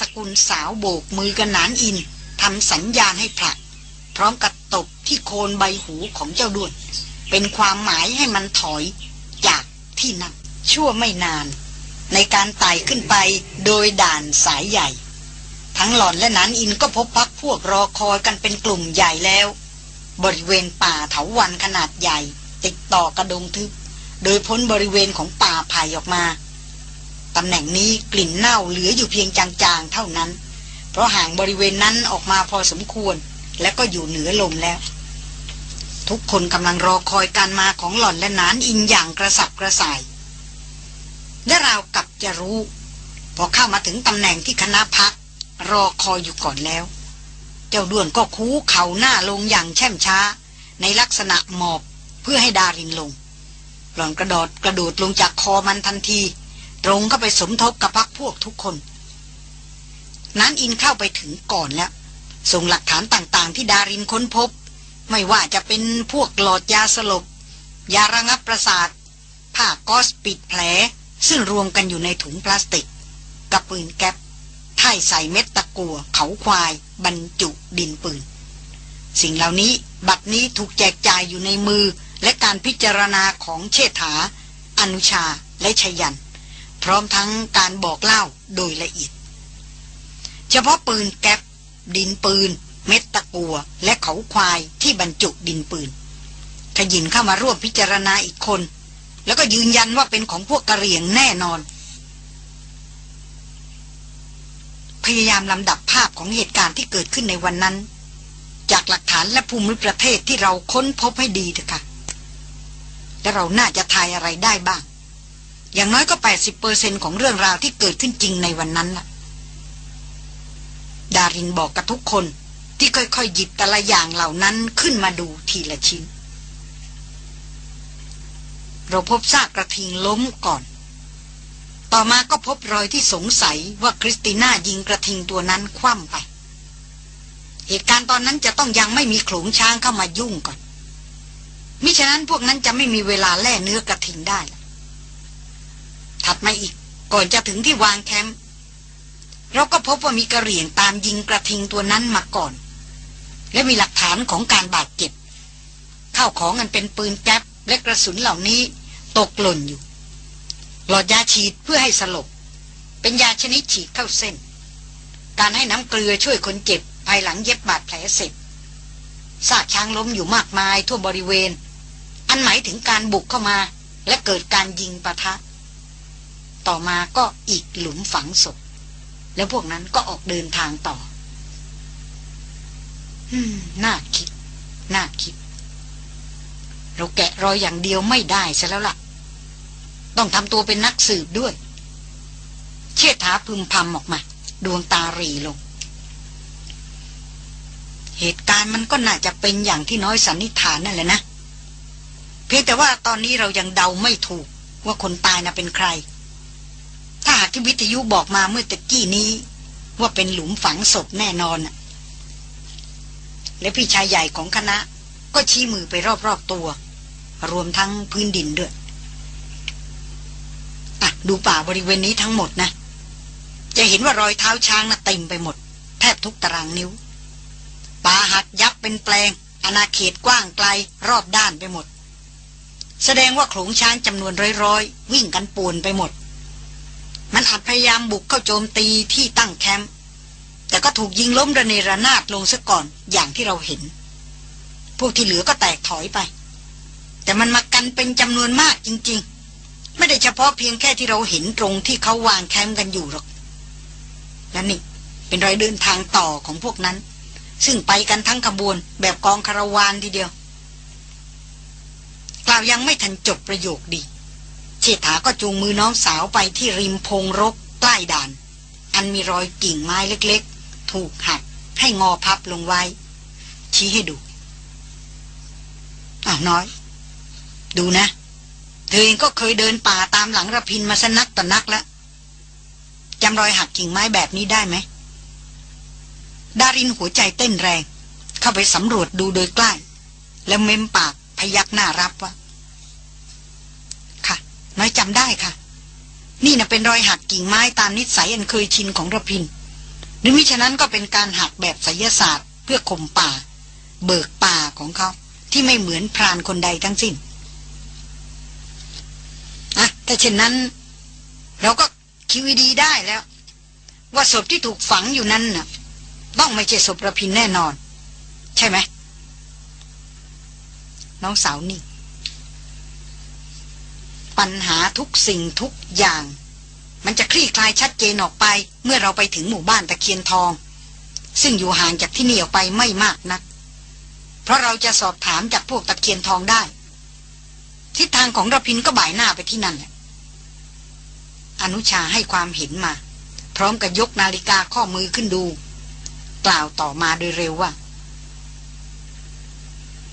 สกุลสาวโบกมือกันนานอินทำสัญญาณให้ผลัก พร้อมกับตบที่โคนใบหูของเจ้าด้วน เป็นความหมายให้มันถอยจากที่นั่งชั่วไม่นาน ในการไต่ขึ้นไปโดยด่านสายใหญ่ ทั้งหล่อนและนานอินก็พบพักพวกรอคอยกันเป็นกลุ่มใหญ่แล้ว บริเวณป่าเถาวันขนาดใหญ่ ติดต่อกระดงทึบ โดยพ้นบริเวณของป่าไผ่ออกมา ตำแหน่งนี้กลิ่นเน่าเหลืออยู่เพียงจางๆเท่านั้น เพราะห่างบริเวณนั้นออกมาพอสมควร และก็อยู่เหนือลมแล้ว ทุกคนกำลังรอคอยการมาของหล่อนและนานอินอย่างกระสับกระส่ายและราวกับจะรู้ พอเข้ามาถึงตำแหน่งที่คณะพัก รอคอยอยู่ก่อนแล้ว เจ้าด้วนก็คูเข่าหน้าลงอย่างแช่มช้า ในลักษณะหมอบเพื่อให้ดารินลงหล่อนกระโดดกระโดดลงจากคอมันทันที ตรงเข้าไปสมทบกับพักพวกทุกคน นั้นอินเข้าไปถึงก่อนแล้ว ส่งหลักฐานต่างๆ ที่ดารินค้นพบ ไม่ว่าจะเป็นพวกหลอดยาสลบ ยาระงับประสาท ผ้าก๊อสปิดแผล ซึ่งรวมกันอยู่ในถุงพลาสติก กับปืนแก๊ปท่ายใส่เม็ดตะกัวเขาควาย บรรจุดินปืน สิ่งเหล่านี้บัดนี้ถูกแจกจ่ายอยู่ในมือและการพิจารณาของเชษฐา อนุชาและชยัน พร้อมทั้งการบอกเล่าโดยละเอียด เฉพาะปืนแก๊ปดินปืน เม็ดตะกัว และเขาควายที่บรรจุดินปืนขยินเข้ามาร่วมพิจารณาอีกคน แล้วก็ยืนยันว่าเป็นของพวกกระเหรี่ยงแน่นอน พยายามลำดับภาพของเหตุการณ์ที่เกิดขึ้นในวันนั้น จากหลักฐานและภูมิประเทศที่เราค้นพบให้ดีเถอะค่ะและเราน่าจะทายอะไรได้บ้าง อย่างน้อยก็แปดสิบเปอร์เซ็นของเรื่องราวที่เกิดขึ้นจริงในวันนั้นล่ะ ดารินบอกกับทุกคนที่ค่อยๆหยิบแต่ละอย่างเหล่านั้นขึ้นมาดูทีละชิ้น เราพบซากกระทิงล้มก่อน ต่อมาก็พบรอยที่สงสัยว่าคริสติน่ายิงกระทิงตัวนั้นคว่ำไป เหตุการณ์ตอนนั้นจะต้องยังไม่มีโขลงช้างเข้ามายุ่งก่อนมิฉะนั้นพวกนั้นจะไม่มีเวลาแล่เนื้อกระทิงได้ ถัดมาอีก ก่อนจะถึงที่วางแคมป์เราก็พบว่ามีกระเหรี่ยงตามยิงกระทิงตัวนั้นมาก่อน และมีหลักฐานของการบาดเจ็บข้าวของมันเป็นปืนแก๊ปและกระสุนเหล่านี้ตกหล่นอยู่ หลอดยาฉีดเพื่อให้สลบ เป็นยาชนิดฉีดเข้าเส้น การให้น้ำเกลือช่วยคนเจ็บภายหลังเย็บบาดแผลเสร็จซากช้างล้มอยู่มากมายทั่วบริเวณ อันหมายถึงการบุกเข้ามาและเกิดการยิงปะทะ ต่อมาก็อีกหลุมฝังศพ แล้วพวกนั้นก็ออกเดินทางต่อ อืม น่าคิด น่าคิด เราแกะรอยอย่างเดียวไม่ได้ซะแล้วล่ะ ต้องทำตัวเป็นนักสืบด้วย เชิดถาพึมพำออกมา ดวงตารีลง เหตุการณ์มันก็น่าจะเป็นอย่างที่น้อยสันนิษฐานนั่นแหละนะเพียงแต่ว่าตอนนี้เรายังเดาไม่ถูกว่าคนตายน่ะเป็นใคร ถ้าที่วิทยุบอกมาเมื่อตะกี้นี้ ว่าเป็นหลุมฝังศพแน่นอน และพี่ชายใหญ่ของคณะ ก็ชี้มือไปรอบๆตัว รวมทั้งพื้นดินด้วยอะดูป่าบริเวณนี้ทั้งหมดนะ จะเห็นว่ารอยเท้าช้างนะ่ะเต็มไปหมด แทบทุกตารางนิ้ว ป่าหักยับเป็นแปลงอาณาเขตกว้างไกลรอบด้านไปหมด แสดงว่าโขลงช้างจำนวนร้อยๆ วิ่งกันป่วนไปหมด มันอาจพยายามบุกเข้าโจมตีที่ตั้งแคมป์แต่ก็ถูกยิงล้มระเนระนาดลงซะก่อนอย่างที่เราเห็น พวกที่เหลือก็แตกถอยไป แต่มันมากันเป็นจำนวนมากจริง ๆ ไม่ได้เฉพาะเพียงแค่ที่เราเห็นตรงที่เขาวางแคมป์กันอยู่หรอกและนี่เป็นรอยเดินทางต่อของพวกนั้น ซึ่งไปกันทั้งขบวนแบบกองคาราวานทีเดียว กล่าวยังไม่ทันจบประโยคดี ชษฐาก็จูงมือน้องสาวไปที่ริมพงรกใกล้ด่าน อันมีรอยกิ่งไม้เล็กๆ ถูกหักให้งอพับลงไว้ ชี้ให้ดูอ้าวน้อย ดูนะ เธอเองก็เคยเดินป่าตามหลังระพินมาสนักต่อนักแล้วจำรอยหักกิ่งไม้แบบนี้ได้ไหม ดารินหัวใจเต้นแรง เข้าไปสำรวจดูโดยใกล้ แล้วเม้มปากพยักหน้ารับว่า น้อยจำได้ค่ะ นี่นะเป็นรอยหักกิ่งไม้ตามนิสัยอันเคยชินของระพิน หรือมิฉะนั้นก็เป็นการหักแบบไสยศาสตร์ เพื่อข่มป่า เบิกป่าของเขา ที่ไม่เหมือนพรานคนใดทั้งสิ้นอะแต่เช่นนั้น เราก็คิดวิดีได้แล้ว ว่าศพที่ถูกฝังอยู่นั้นน่ะ ต้องไม่ใช่ศพระพินแน่นอน ใช่ไหมน้องสาวนี่ ปัญหาทุกสิ่งทุกอย่าง มันจะคลี่คลายชัดเจนออกไป เมื่อเราไปถึงหมู่บ้านตะเคียนทอง ซึ่งอยู่ห่างจากที่นี่ออกไปไม่มากนัก เพราะเราจะสอบถามจากพวกตะเคียนทองได้ ทิศทางของระพินก็บ่ายหน้าไปที่นั่นแหละอนุชาให้ความเห็นมา พร้อมกับยกนาฬิกาข้อมือขึ้นดู กล่าวต่อมาโดยเร็วว่า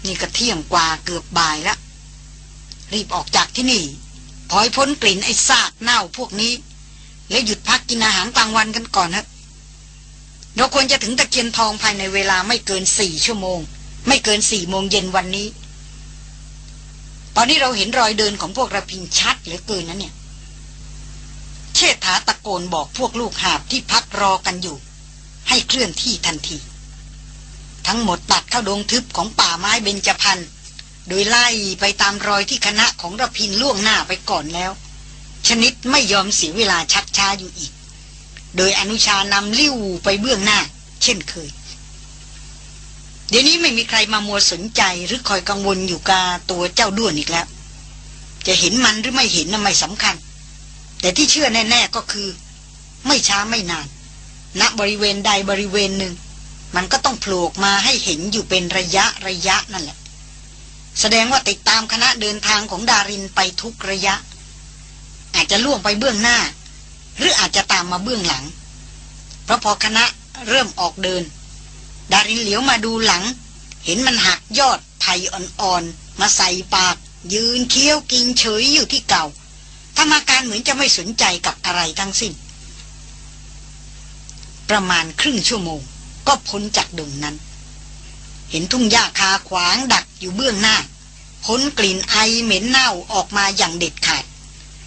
นี่ก็เที่ยงกว่าเกือบบ่ายแล้วรีบออกจากที่นี่ พอยพ้นกลิ่นไอ้ซากเน่าพวกนี้ แล้วหยุดพักกินอาหารกลางวันกันก่อนนะเราควรจะถึงตะเกียนทองภายในเวลาไม่เกินสี่ชั่วโมง ไม่เกินสี่โมงเย็นวันนี้ ตอนนี้เราเห็นรอยเดินของพวกระพินชัดเหลือเกินนะเนี่ย เชษฐาตะโกนบอกพวกลูกหาบที่พักรอกันอยู่ ให้เคลื่อนที่ทันที ทั้งหมดตัดเข้าดงทึบของป่าไม้เบญจพรรณ โดยไล่ไปตามรอยที่คณะของระพินล่วงหน้าไปก่อนแล้ว ชนิดไม่ยอมเสียเวลาชักช้าอยู่อีก โดยอนุชานำลิ้วไปเบื้องหน้า เช่นเคย เดี๋ยวนี้ไม่มีใครมามัวสนใจหรือคอยกังวลอยู่กับตัวเจ้าด้วนอีกแล้ว จะเห็นมันหรือไม่เห็นน่ะไม่สำคัญ แต่ที่เชื่อแน่ ๆก็คือ ไม่ช้าไม่นานณบริเวณใดบริเวณหนึ่ง มันก็ต้องโผล่มาให้เห็นอยู่เป็นระยะระยะนั่นแหละ แสดงว่าติดตามคณะเดินทางของดารินไปทุกระยะ อาจจะล่วงไปเบื้องหน้า หรืออาจจะตามมาเบื้องหลัง เพราะพอคณะเริ่มออกเดิน ดารินเหลียวมาดูหลัง เห็นมันหักยอดไผ่อ่อนๆ มาใส่ปาก ยืนเคี้ยวกินเฉยอยู่ที่เก่าทำอาการเหมือนจะไม่สนใจกับอะไรทั้งสิ้น ประมาณครึ่งชั่วโมง ก็พ้นจากดงนั้น เห็นทุ่งหญ้าคาขวางดัก อยู่เบื้องหน้าพ้นกลิ่นไอเหม็นเน่าออกมาอย่างเด็ดขาด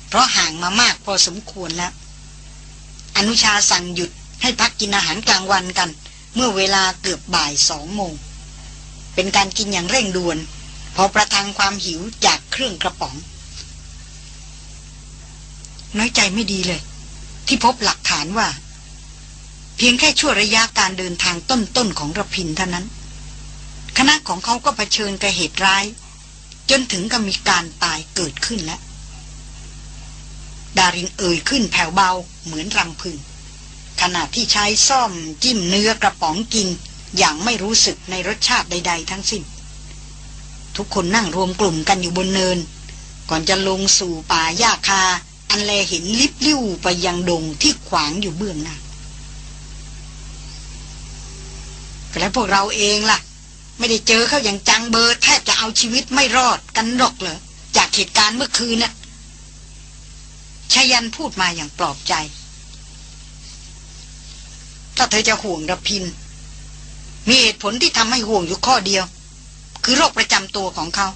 เพราะห่างมามากพอสมควรแล้ว อนุชาสั่งหยุดให้พักกินอาหารกลางวันกัน เมื่อเวลาเกือบบ่ายสองโมง เป็นการกินอย่างเร่งด่วน พอประทังความหิวจากเครื่องกระป๋อง น้อยใจไม่ดีเลย ที่พบหลักฐานว่า เพียงแค่ชั่วระยะการเดินทางต้นๆของระพินเท่านั้น คณะของเขาก็เผชิญกับเหตุร้าย จนถึงกับมีการตายเกิดขึ้นแล้ว ดารินเอ่ยขึ้นแผ่วเบาเหมือนรำพึงขณะที่ใช้ซ่อมจิ้มเนื้อกระป๋องกิน อย่างไม่รู้สึกในรสชาติใด ๆ ทั้งสิ้น ทุกคนนั่งรวมกลุ่มกันอยู่บนเนิน ก่อนจะลงสู่ป่าหญ้าคา อันแลเห็นลิบลิ่วไปยังดงที่ขวางอยู่เบื้องหน้าแล้วพวกเราเองล่ะ ไม่ได้เจอเขาอย่างจังเบอร์แทบจะเอาชีวิตไม่รอดกันหรอกเหรอจากเหตุการณ์เมื่อคืนน่ะชายันพูดมาอย่างปลอบใจ ถ้าเธอจะห่วงระพิน มีเหตุผลที่ทำให้ห่วงอยู่ข้อเดียว คือโรคประจำตัวของเขา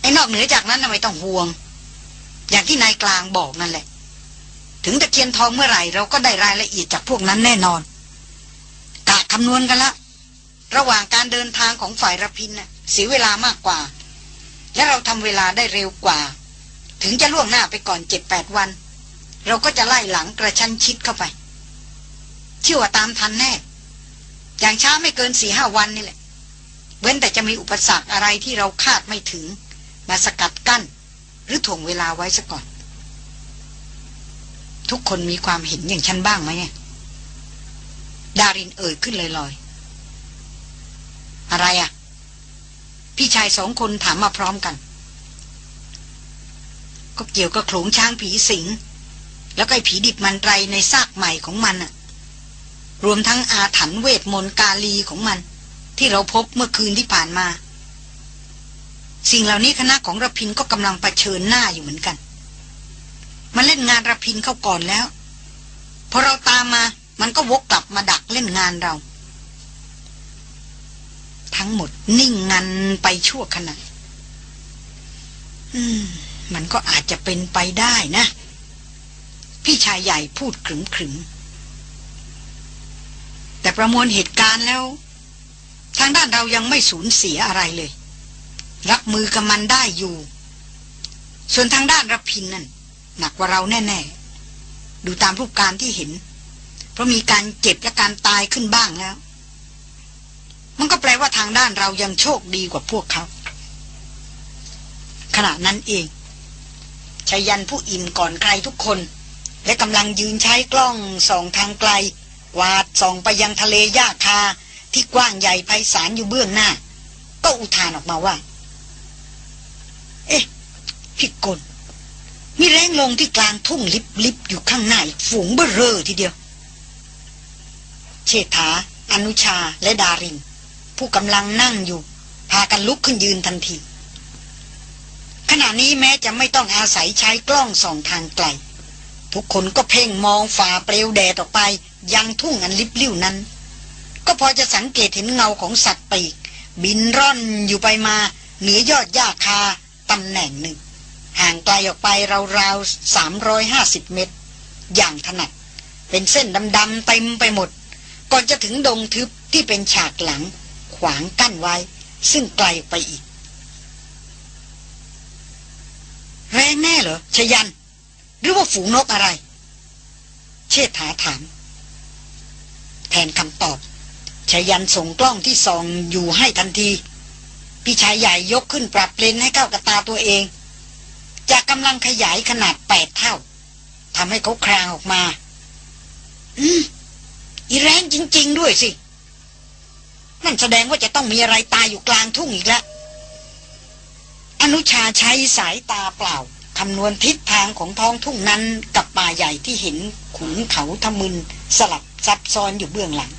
ไอ้นอกเหนือจากนั้นทำไมต้องห่วง อย่างที่นายกลางบอกนั่นแหละ ถึงตะเคียนทองเมื่อไหร่ เราก็ได้รายละเอียดจากพวกนั้นแน่นอนกะคำนวณกันละ ระหว่างการเดินทางของฝ่ายระพินน่ะเสียเวลามากกว่า และเราทำเวลาได้เร็วกว่า ถึงจะล่วงหน้าไปก่อนเจ็ดแปดวัน เราก็จะไล่หลังกระชั้นชิดเข้าไปเชื่อว่าตามทันแน่ อย่างช้าไม่เกินสี่ห้าวันนี่แหละ เว้นแต่จะมีอุปสรรคอะไรที่เราคาดไม่ถึง มาสกัดกั้น หรือถ่วงเวลาไว้ซะก่อน ทุกคนมีความเห็นอย่างฉันบ้างไหมดารินเอ่ยขึ้นลอย อะไรอะ่ะ พี่ชายสองคนถามมาพร้อมกัน ก็เกี่ยวกับโขลงช้างผีสิง แล้วก็ไอผีดิบมันไรในซากใหม่ของมันอะรวมทั้งอาถรรพ์เวทมนต์กาลีของมัน ที่เราพบเมื่อคืนที่ผ่านมา สิ่งเหล่านี้คณะของระพินก็กำลังเผชิญหน้าอยู่เหมือนกัน มันเล่นงานระพินเข้าก่อนแล้วพอเราตามมา มันก็วกกลับมาดักเล่นงานเรา ทั้งหมด นิ่งงันไปชั่วขณะอืม มันก็อาจจะเป็นไปได้นะ พี่ชายใหญ่พูดขรึมขรึมแต่ประมวลเหตุการณ์แล้ว ทางด้านเรายังไม่สูญเสียอะไรเลย รับมือกับมันได้อยู่ ส่วนทางด้านรพินนั่นหนักกว่าเราแน่ ๆ ดูตามรูปการที่เห็น เพราะมีการเจ็บและการตายขึ้นบ้างแล้ว มันก็แปลว่าทางด้านเรายังโชคดีกว่าพวกเขา ขณะนั้นเองชายันผู้อิ่มก่อนใครทุกคน และกำลังยืนใช้กล้องส่องทางไกลวาดส่องไปยังทะเลยาคาที่กว้างใหญ่ไพศาลอยู่เบื้องหน้า ก็อุทานออกมาว่า เอ๊ะพี่กลมีแรงลงที่กลางทุ่งลิบลิบอยู่ข้างหน้าอีกฝูงเบ้อเร่อทีเดียว เชษฐา อนุชาและดาริน ผู้กำลังนั่งอยู่ พากันลุกขึ้นยืนทันที ขณะนี้แม้จะไม่ต้องอาศัยใช้กล้องส่องทางไกล ทุกคนก็เพ่งมองฝ่าเปลวแดดออกไป ยังทุ่งอันลิบลิ่วนั้น ก็พอจะสังเกตเห็นเงาของสัตว์ปีก บินร่อนอยู่ไปมาเหนือยอดหญ้าคาตำแหน่งหนึ่ง ห่างไกลออกไปราวๆสามร้อยห้าสิบเมตร อย่างถนัดเป็นเส้นดำๆเต็มไปหมด ก่อนจะถึงดงทึบที่เป็นฉากหลัง ขวางกั้นไว้ ซึ่งไกลไปอีก แรงแน่เหรอชยัน หรือว่าฝูงนกอะไร เชษฐาถาม แทนคำตอบชยันส่งกล้องที่ส่องอยู่ให้ทันที พี่ชายใหญ่ยกขึ้นปรับเลนให้เข้ากับตาตัวเอง จากกำลังขยายขนาดแปดเท่าทำให้เขาครางออกมา อืมอีแรงจริง ๆ ด้วยสิ นั่นแสดงว่าจะต้องมีอะไรตายอยู่กลางทุ่งอีกแล้วอนุชาใช้สายตาเปล่าคำนวณทิศทางของท้องทุ่งนั้นกับป่าใหญ่ที่เห็นขุนเขาทะมึนสลับซับซ้อนอยู่เบื้องหลัง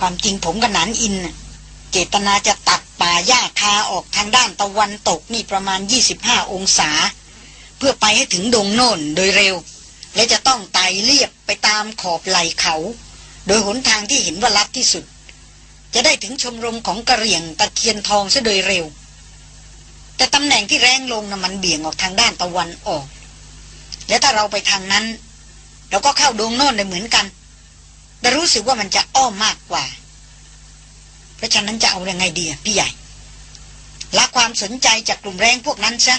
ความจริงผมกับนันอิน เจตนาจะตัดป่าหญ้าคาออกทางด้านตะวันตกนี่ประมาณ 25 องศา เพื่อไปให้ถึงดงโน่นโดยเร็ว และจะต้องไต่เลียบไปตามขอบไหล่เขา โดยหนทางที่เห็นว่าลัดที่สุด จะได้ถึงชมรมของกระเหรี่ยงตะเคียนทองซะโดยเร็ว แต่ตำแหน่งที่แรงลงนะ่ะมันเบี่ยงออกทางด้านตะวันออก และถ้าเราไปทางนั้น เราก็เข้าดงโน่นได้เหมือนกันแต่รู้สึกว่ามันจะอ้อมมากกว่า เพราะฉะนั้นจะเอาอยัางไงดีพี่ใหญ่ละความสนใจจากกลุ่มแรงพวกนั้นซะ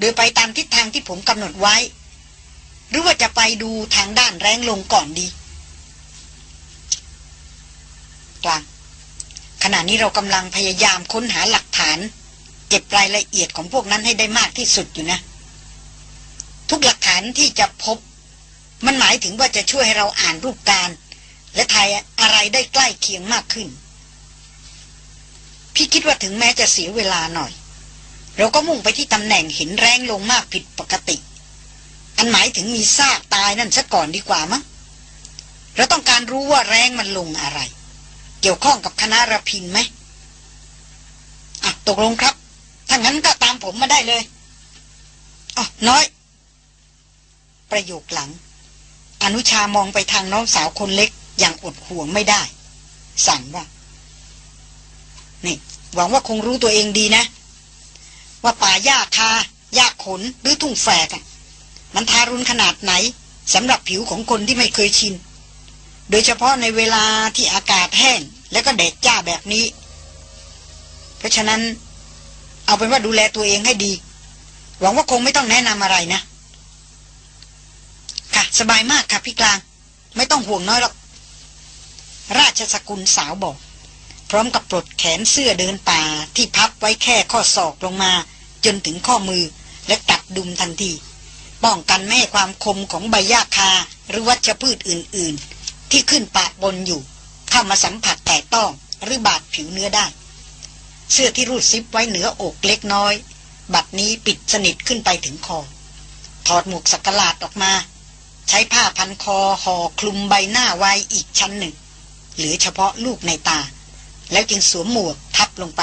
โดยไปตามทิศทางที่ผมกำหนดไว้ หรือว่าจะไปดูทางด้านแรงลงก่อนดี กลาง ขณะนี้เรากำลังพยายามค้นหาหลักฐาน เก็บรายละเอียดของพวกนั้นให้ได้มากที่สุดอยู่นะ ทุกหลักฐานที่จะพบ มันหมายถึงว่าจะช่วยให้เราอ่านรูปการ และทายอะไรได้ใกล้เคียงมากขึ้น พี่คิดว่าถึงแม้จะเสียเวลาหน่อย เราก็มุ่งไปที่ตำแหน่งเห็นแรงลงมากผิดปกติ อันหมายถึงมีซากตายนั่นซะก่อนดีกว่ามั้งเราต้องการรู้ว่าแรงมันลงอะไร เกี่ยวข้องกับคณะระพินไหมอะตกลงครับถ้างั้นก็ตามผมมาได้เลยอ๋อน้อย ประโยคหลัง อนุชามองไปทางน้องสาวคนเล็กอย่างอดห่วงไม่ได้ สั่งว่า นี่ หวังว่าคงรู้ตัวเองดีนะ ว่าป่าหญ้าคาหญ้าขนหรือทุ่งแฝกมันทารุณขนาดไหนสำหรับผิวของคนที่ไม่เคยชิน โดยเฉพาะในเวลาที่อากาศแห้ง แล้วก็แดดจ้าแบบนี้ เพราะฉะนั้น เอาเป็นว่าดูแลตัวเองให้ดี หวังว่าคงไม่ต้องแนะนำอะไรนะ ค่ะ สบายมากค่ะพี่กลาง ไม่ต้องห่วงน้อยหรอก ราชสกุลสาวบอก พร้อมกับปลดแขนเสื้อเดินป่าที่พับไว้แค่ข้อศอกลงมา จนถึงข้อมือและตัดดุมทันทีป้องกันไม่ให้ความคมของใบหญ้าคาหรือวัชพืชอื่น ๆ ที่ขึ้นปะบนอยู่ เข้ามาสัมผัส ต้องหรือบาดผิวเนื้อได้ เสื้อที่รูดซิปไว้เหนืออกเล็กน้อย บัดนี้ปิดสนิทขึ้นไปถึงคอ ถอดหมวกสักหลาดออกมา ใช้ผ้าพันคอห่อคลุมใบหน้าไว้อีกชั้นหนึ่ง เหลือเฉพาะลูกในตา แล้วจึงสวมหมวกทับลงไป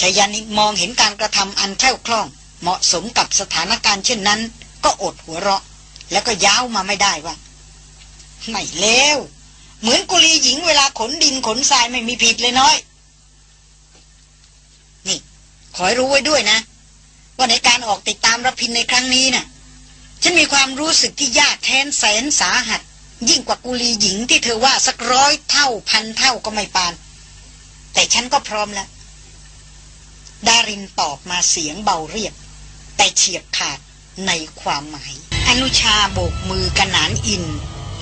ชายันมองเห็นการกระทำอันแคล่วคล่อง เหมาะสมกับสถานการณ์เช่นนั้น ก็อดหัวเราะ แล้วก็ย้าวมาไม่ได้ว่าไม่เลว เหมือนกุลีหญิงเวลาขนดินขนทรายไม่มีผิดเลยน้อย นี่ ขอให้รู้ไว้ด้วยนะ ว่าในการออกติดตามรพินในครั้งนี้นะ่ะ ฉันมีความรู้สึกที่ยากแค้นแสนสาหัส ยิ่งกว่ากุลีหญิงที่เธอว่าสักร้อยเท่าพันเท่าก็ไม่ปาน แต่ฉันก็พร้อมแล้ว ดารินตอบมาเสียงเบาเรียบ แต่เฉียบขาดในความหมาย อนุชาโบกมือกระนานอิน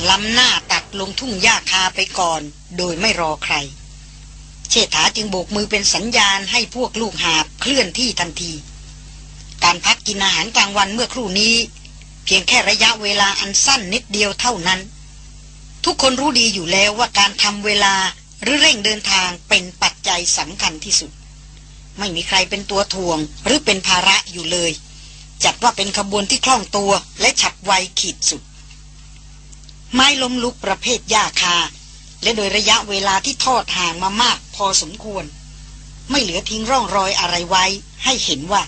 ล้ำหน้าตัดลงทุ่งหญ้าคาไปก่อน โดยไม่รอใคร เชษฐาจึงโบกมือเป็นสัญญาณให้พวกลูกหาบเคลื่อนที่ทันที การพักกินอาหารกลางวันเมื่อครู่นี้ เพียงแค่ระยะเวลาอันสั้นนิดเดียวเท่านั้น ทุกคนรู้ดีอยู่แล้วว่าการทำเวลาหรือเร่งเดินทางเป็นปัจจัยสำคัญที่สุด ไม่มีใครเป็นตัวทวงหรือเป็นภาระอยู่เลย จัดว่าเป็นขบวนที่คล่องตัวและฉับไวขีดสุด ไม้ล้มลุกประเภทหญ้าคา และโดยระยะเวลาที่ทอดห่างมามากพอสมควร ไม่เหลือทิ้งร่องรอยอะไรไว้ ให้เห็นว่า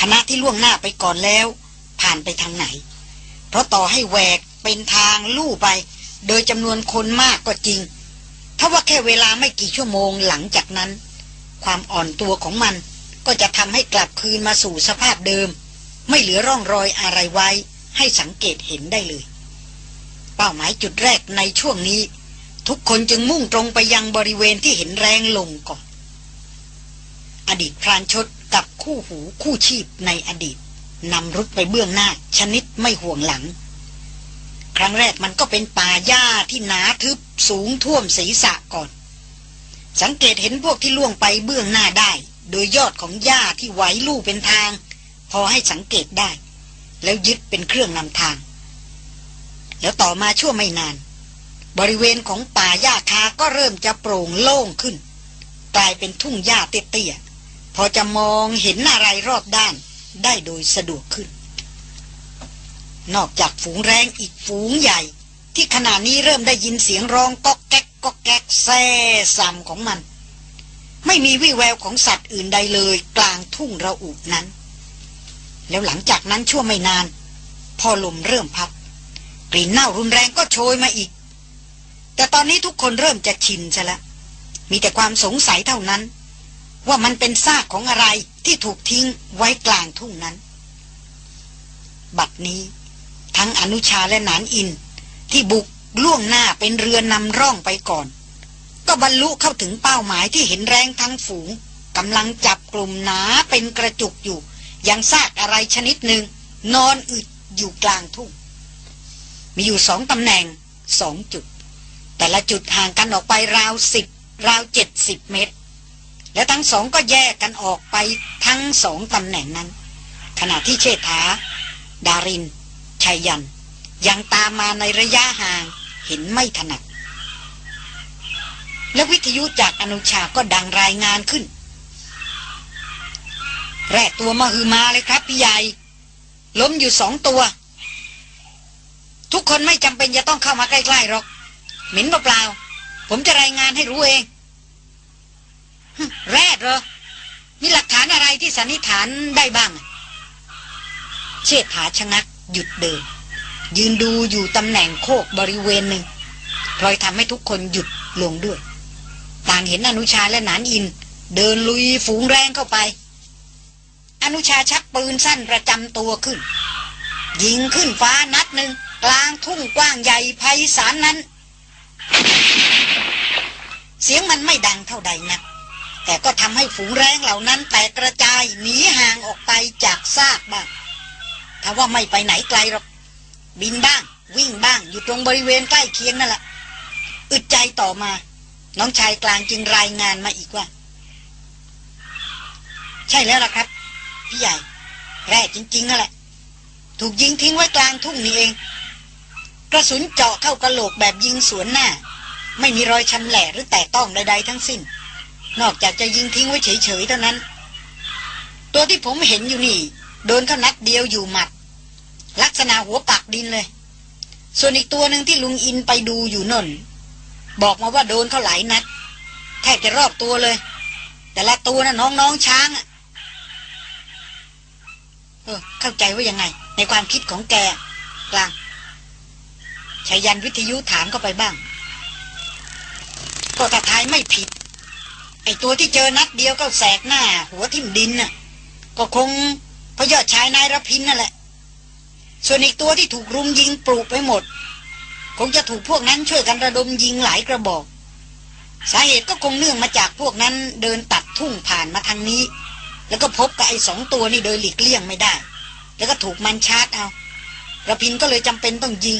คณะที่ล่วงหน้าไปก่อนแล้ว ผ่านไปทางไหน เพราะต่อให้แหวกเป็นทางลู่ไป โดยจำนวนคนมากก็จริงถ้าว่าแค่เวลาไม่กี่ชั่วโมงหลังจากนั้น ความอ่อนตัวของมันก็จะทำให้กลับคืนมาสู่สภาพเดิม ไม่เหลือร่องรอยอะไรไว้ ให้สังเกตเห็นได้เลย เป้าหมายจุดแรกในช่วงนี้ ทุกคนจึงมุ่งตรงไปยังบริเวณที่เห็นแรงลงก่อน อดีตพรานชดกับคู่หูคู่ชีพในอดีตนำรุดไปเบื้องหน้า ชนิดไม่ห่วงหลัง ครั้งแรกมันก็เป็นป่าหญ้าที่หนาทึบสูงท่วมศีรษะก่อน สังเกตเห็นพวกที่ล่วงไปเบื้องหน้าได้ โดยยอดของหญ้าที่ไหวลู่เป็นทาง พอให้สังเกตได้ แล้วยึดเป็นเครื่องนำทาง แล้วต่อมาชั่วไม่นาน บริเวณของป่าหญ้าคาก็เริ่มจะโปร่งโล่งขึ้น กลายเป็นทุ่งหญ้าเตี้ยๆพอจะมองเห็นอะไรรอบด้านได้โดยสะดวกขึ้น นอกจากฝูงแรงอีกฝูงใหญ่ ที่ขณะนี้เริ่มได้ยินเสียงร้องก๊อกแก๊กก๊อกแก๊กแซ่ซ้ำของมัน ไม่มีวี่แววของสัตว์อื่นใดเลยกลางทุ่งระอุนั้น แล้วหลังจากนั้นชั่วไม่นาน พอลมเริ่มพัด กลิ่นเน่ารุนแรงก็โชยมาอีก แต่ตอนนี้ทุกคนเริ่มจะชินซะแล้วมีแต่ความสงสัยเท่านั้น ว่ามันเป็นซากของอะไรที่ถูกทิ้งไว้กลางทุ่งนั้น บัดนี้ ทั้งอนุชาและนานอิน ที่บุกล่วงหน้าเป็นเรือนำร่องไปก่อน ก็บรรลุเข้าถึงเป้าหมายที่เห็นแรงทั้งฝูงกำลังจับกลุ่มหนาเป็นกระจุกอยู่ ยังซากอะไรชนิดหนึ่งนอนอึดอยู่กลางทุ่ง มีอยู่สองตำแหน่งสองจุด แต่ละจุดห่างกันออกไปราวสิบราวเจ็ดสิบเมตร และทั้งสองก็แยกกันออกไปทั้งสองตำแหน่งนั้น ขณะที่เชษฐา ดารินชัยยัน ยังตามมาในระยะห่างเห็นไม่ถนัดและวิทยุจากอนุชาก็ดังรายงานขึ้น แรกตัวมาฮือมาเลยครับพี่ใหญ่ ล้มอยู่สองตัว ทุกคนไม่จำเป็นจะต้องเข้ามาใกล้ๆหรอก หมิ่นเปล่าๆผมจะรายงานให้รู้เองแรดเหรอ มีหลักฐานอะไรที่สันนิษฐานได้บ้าง เชษฐาชะงักหยุดเดิน ยืนดูอยู่ตำแหน่งโคกบริเวณหนึ่งพลอยทำให้ทุกคนหยุดลงด้วย ต่างเห็นอนุชาและนานอิน เดินลุยฝูงแรงเข้าไป อนุชาชักปืนสั้นประจำตัวขึ้น ยิงขึ้นฟ้านัดหนึ่ง กลางทุ่งกว้างใหญ่ไพศาลนั้น เสียงมันไม่ดังเท่าใดนักแต่ก็ทำให้ฝูงแรงเหล่านั้นแตกกระจายหนีห่างออกไปจากซากบ้างถ้าว่าไม่ไปไหนไกลหรอกบินบ้าง วิ่งบ้างอยู่ตรงบริเวณใกล้เคียงนั่นแหละอึดใจต่อมา น้องชายกลางจึงรายงานมาอีกว่า ใช่แล้วล่ะครับ พี่ใหญ่ แร่จริงๆนั่นแหละ ถูกยิงทิ้งไว้กลางทุ่งนี่เอง ระสุนเจาะเข้ากระโหลกแบบยิงสวนหน้า ไม่มีรอยชำแหละหรือแตะต้องใดๆทั้งสิ้น นอกจากจะยิงทิ้งไว้เฉยๆเท่านั้น ตัวที่ผมเห็นอยู่นี่ โดนเขานัดเดียวอยู่หมัด ลักษณะหัวปักดินเลย ส่วนอีกตัวหนึ่งที่ลุงอินไปดูอยู่นนบอกมาว่าโดนเขาหลายนัด แทบจะรอบตัวเลย แต่ละตัวนะน้องๆช้างเออเข้าใจว่ายังไง ในความคิดของแกกลาง ชายันวิทยุถามเข้าไปบ้าง ก็ถ้าทายไม่ผิด ไอตัวที่เจอนัดเดียวก็แสกหน้า หัวทิ่มดินน่ะ ก็คงพยอดชายนายรพินนั่นแหละ ส่วนอีกตัวที่ถูกรุมยิงปลูกไปหมด คงจะถูกพวกนั้นช่วยกันระดมยิงหลายกระบอก สาเหตุก็คงเนื่องมาจากพวกนั้นเดินตัดทุ่งผ่านมาทางนี้ แล้วก็พบกับไอ้สองตัวนี่โดยหลีกเลี่ยงไม่ได้ แล้วก็ถูกมันชาร์จเอาระพินก็เลยจำเป็นต้องยิง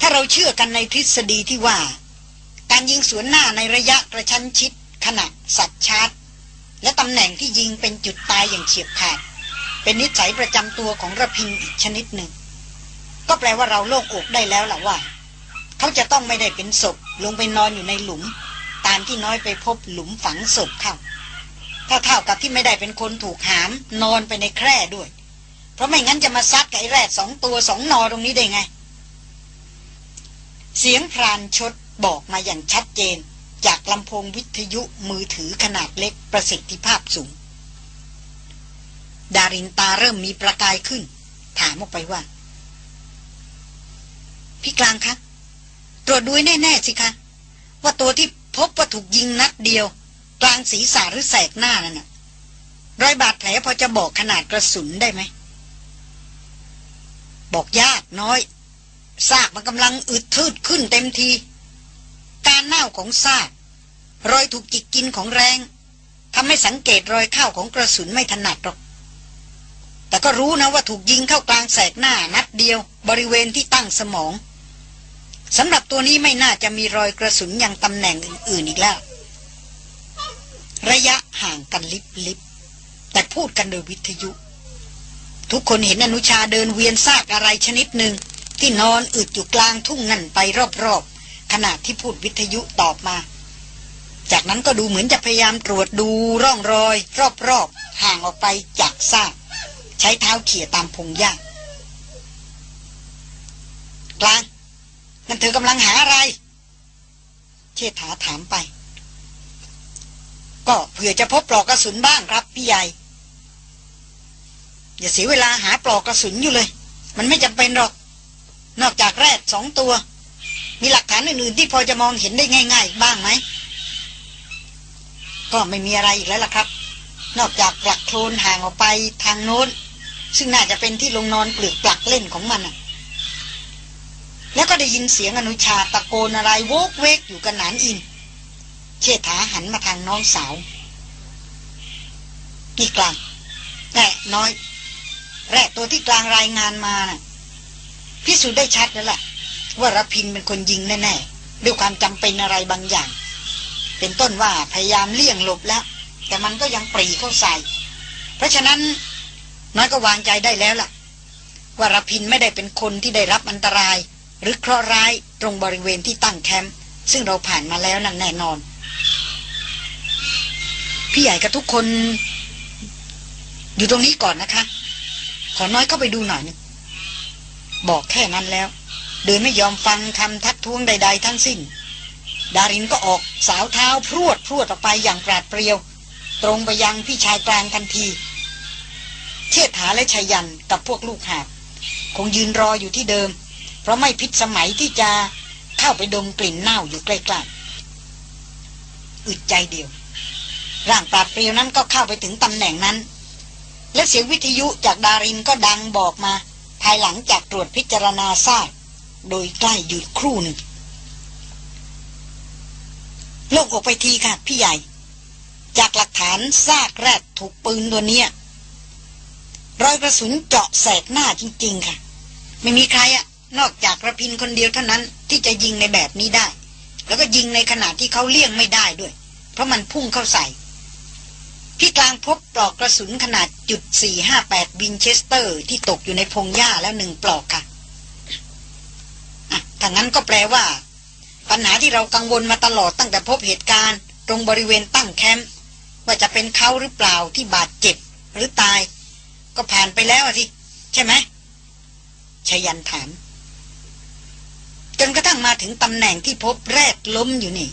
ถ้าเราเชื่อกันในทฤษฎีที่ว่า การยิงสวนหน้าในระยะกระชั้นชิด ขณะสัตว์ชาร์จและตำแหน่งที่ยิงเป็นจุดตายอย่างเฉียบขาด เป็นนิสัยประจำตัวของระพินอีกชนิดหนึ่ง ก็แปลว่าเราโล่งอกได้แล้วล่ะว่า เขาจะต้องไม่ได้เป็นศพ ลงไปนอนอยู่ในหลุม ตามที่น้อยไปพบหลุมฝังศพเข้าถ้าเท่ากับที่ไม่ได้เป็นคนถูกหามนอนไปในแคร่ด้วย เพราะไม่งั้นจะมาซัดกับไอ้แรดสองตัวสองนอตรงนี้ได้ไง เสียงพรานชดบอกมาอย่างชัดเจน จากลำโพงวิทยุมือถือขนาดเล็กประสิทธิภาพสูง ดารินตาเริ่มมีประกายขึ้น ถามออกไปว่า พี่กลางคะ ตรวจดูแน่ ๆ สิคะ ว่าตัวที่พบว่าถูกยิงนัดเดียว กลางศีรษะหรือแสกหน้านั่นน่ะรอยบาดแผลพอจะบอกขนาดกระสุนได้ไหม บอกยากน้อย ซากมันกำลังอึดทืดขึ้นเต็มที การเน่าของซาก รอยถูกจิกกินของแรงทำให้สังเกตรอยเข้าของกระสุนไม่ถนัดหรอก แต่ก็รู้นะว่าถูกยิงเข้ากลางแสกหน้านัดเดียว บริเวณที่ตั้งสมองสำหรับตัวนี้ไม่น่าจะมีรอยกระสุนอย่างตำแหน่งอื่นๆอีกแล้ว ระยะห่างกันลิบลิบแต่พูดกันโดยวิทยุ ทุกคนเห็นอนุชาเดินเวียนซากอะไรชนิดหนึ่ง ที่นอนอึดอยู่กลางทุ่งนั่นไปรอบๆขณะที่พูดวิทยุตอบมา จากนั้นก็ดูเหมือนจะพยายามตรวจดูร่องรอย รอบๆห่างออกไปจากซากใช้เท้าเขี่ยตามพงหญ้ากลางนั่นเธอกำลังหาอะไร เชษฐาถามไป ก็เผื่อจะพบปลอกกระสุนบ้างครับพี่ใหญ่ อย่าเสียเวลาหาปลอกกระสุนอยู่เลย มันไม่จำเป็นหรอก นอกจากแรดสองตัว มีหลักฐานอื่นๆที่พอจะมองเห็นได้ง่าย ๆ บ้างไหม ก็ไม่มีอะไรอีกแล้วล่ะครับ นอกจากหลักโคลนห่างออกไปทางโน้น ซึ่งน่าจะเป็นที่ลงนอนเปลือกปลักเล่นของมันอะแล้วก็ได้ยินเสียงอนุชาตะโกนอะไรโวกเวกอยู่กันหนานอิน เชษฐาหันมาทางน้องสาวนี่กลางแน่น้อย แรกตัวที่กลางรายงานมานะ่ะ พิสูจน์ได้ชัดแล้วล่ะ ว่ารพินเป็นคนยิงแน่ๆด้วยความจำเป็นอะไรบางอย่าง เป็นต้นว่าพยายามเลี่ยงหลบแล้ว แต่มันก็ยังปรีเข้าใส่ เพราะฉะนั้นน้อยก็วางใจได้แล้วล่ะ ว่ารพินไม่ได้เป็นคนที่ได้รับอันตราย หรือเคราะห์ร้ายตรงบริเวณที่ตั้งแคมป์ซึ่งเราผ่านมาแล้วนั่นแน่นอน พี่ใหญ่กับทุกคน อยู่ตรงนี้ก่อนนะคะ ขอน้อยเข้าไปดูหน่อยนึง บอกแค่นั้นแล้วเดินไม่ยอมฟังคำทักท้วงใด ๆ ทั้งสิ้น ดารินก็ออกสาวเท้าพรวดพรวดออกไปอย่างปราดเปรียว ตรงไปยังพี่ชายกลางทันทีเชิดถาและชายันกับพวกลูกหาบคงยืนรออยู่ที่เดิม เพราะไม่พิษสมัยที่จะเข้าไปดมกลิ่นเน่าอยู่ใกล้ๆอึดใจเดียว ร่างปราดเปรียวนั้นก็เข้าไปถึงตำแหน่งนั้น และเสียงวิทยุจากดารินก็ดังบอกมา ภายหลังจากตรวจพิจารณาทราบโดยใกล้หยุดครู่หนึ่ง โลกออกไปทีค่ะ พี่ใหญ่ จากหลักฐานซากแรดถูกปืนตัวเนี้ยรอยกระสุนเจาะแสกหน้าจริง ๆ ค่ะ ไม่มีใครอะนอกจากระพินคนเดียวเท่านั้นที่จะยิงในแบบนี้ได้ แล้วก็ยิงในขณะที่เขาเลี่ยงไม่ได้ด้วย เพราะมันพุ่งเข้าใส่ พี่กลางพบปลอกกระสุนขนาดจุด458วินเชสเตอร์ที่ตกอยู่ในพงหญ้าแล้วหนึ่งปลอกค่ะอะถ้างั้นก็แปลว่า ปัญหาที่เรากังวลมาตลอดตั้งแต่พบเหตุการณ์ ตรงบริเวณตั้งแคมป์ว่าจะเป็นเขาหรือเปล่าที่บาดเจ็บหรือตาย ก็ผ่านไปแล้วสิใช่ไหมชยันถามจนกระทั่งมาถึงตำแหน่งที่พบแรกล้มอยู่นี่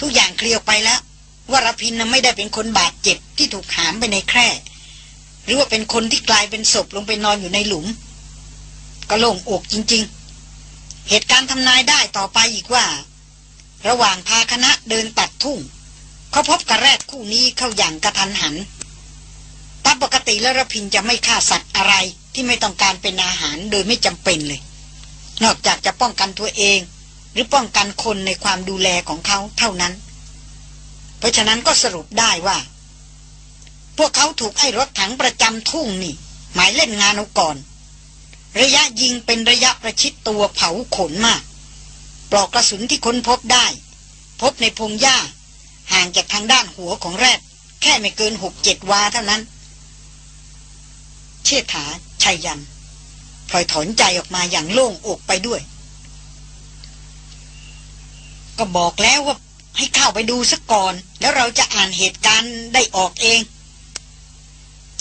ทุกอย่างเคลียร์ไปแล้ว ว่ารพินไม่ได้เป็นคนบาดเจ็บที่ถูกหามไปในแคร่ หรือว่าเป็นคนที่กลายเป็นศพลงไปนอนอยู่ในหลุม ก็โล่งอกจริง ๆ เหตุการณ์ทำนายได้ต่อไปอีกว่า ระหว่างพาคณะเดินตัดทุ่ง เขาพบกระแรกคู่นี้เข้าอย่างกระทันหันตามปกติแล้วรพินจะไม่ฆ่าสัตว์อะไรที่ไม่ต้องการเป็นอาหารโดยไม่จำเป็นเลย นอกจากจะป้องกันตัวเอง หรือป้องกันคนในความดูแลของเขาเท่านั้น ราะฉะนั้นก็สรุปได้ว่า พวกเขาถูกไอ้รถถังประจำทุ่งนี่ หมายเล่นงานเอาก่อน ระยะยิงเป็นระยะประชิดตัวเผาขนมาก ปลอกกระสุนที่ค้นพบได้ พบในพงหญ้า ห่างจากทางด้านหัวของแรด แค่ไม่เกินหกเจ็ดวาเท่านั้น เชษฐาชัยยันพลอยถอนใจออกมาอย่างโล่งอกไปด้วย ก็บอกแล้วว่า ให้เข้าไปดูสักก่อน แล้วเราจะอ่านเหตุการณ์ได้ออกเอง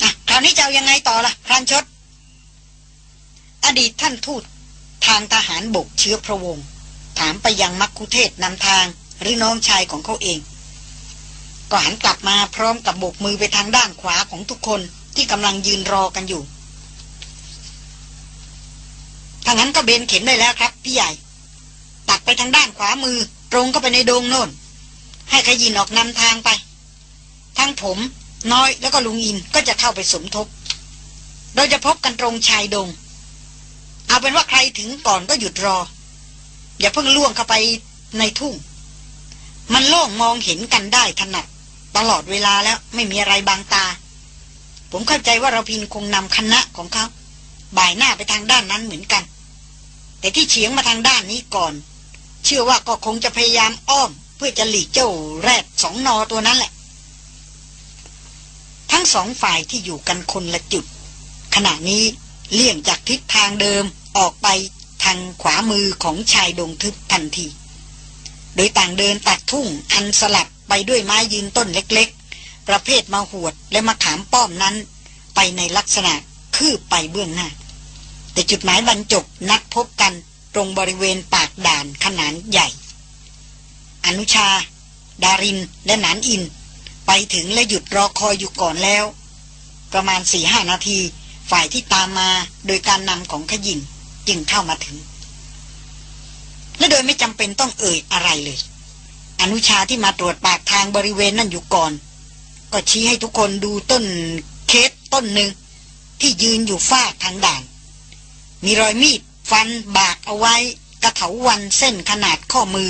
อะคราวนี้จะยังไงต่อล่ะพรานชด อดีตท่านทูตทางทหารบกเชื้อพระวงศ์ถามไปยังมักคุเทศนำทางหรือน้องชายของเขาเอง ก็หันกลับมาพร้อมกับโบกมือไปทางด้านขวาของทุกคนที่กำลังยืนรอกันอยู่ถ้างั้นก็เบนเข็มได้แล้วครับ พี่ใหญ่ ตัดไปทางด้านขวามือ ตรงเข้าไปในโดงโน่น ให้ขยินออกนำทางไป ทั้งผมน้อยแล้วก็ลุงอินก็จะเข้าไปสมทบ เราจะพบกันตรงชายดง เอาเป็นว่าใครถึงก่อนก็หยุดรอ อย่าเพิ่งล่วงเข้าไปในทุ่ง มันโล่งมองเห็นกันได้ถนัดตลอดเวลาแล้วไม่มีอะไรบางตา ผมเข้าใจว่าเราพินคงนำคณะของเขาบ่ายหน้าไปทางด้านนั้นเหมือนกัน แต่ที่เฉียงมาทางด้านนี้ก่อน เชื่อว่าก็คงจะพยายามอ้อม พื่อจะหลีกเจ้าแรดสองนอตัวนั้นแหละ ทั้งสองฝ่ายที่อยู่กันคนละจุด ขณะนี้เลี่ยงจากทิศทางเดิมออกไปทางขวามือของชายดงทึบทันที โดยต่างเดินตัดทุ่งอันสลับไปด้วยไม้ยืนต้นเล็กๆ ประเภทมาหวดและมาขามป้อมนั้น ไปในลักษณะคืบไปเบื้องหน้า แต่จุดหมายบรรจบนัดพบกันตรงบริเวณปากด่านขนาดใหญ่ อนุชา ดาริน และหนานอิน ไปถึงและหยุดรอคอยอยู่ก่อนแล้ว ประมาณสี่ห้านาที ฝ่ายที่ตามมาโดยการนำของขยินจึงเข้ามาถึง และโดยไม่จำเป็นต้องเอ่ยอะไรเลย อนุชาที่มาตรวจปากทางบริเวณนั่นอยู่ก่อน ก็ชี้ให้ทุกคนดูต้นเคสต้นหนึ่งที่ยืนอยู่ฟากทางด่าน มีรอยมีดฟันบากเอาไว้กระเถาวันเส้นขนาดข้อมือ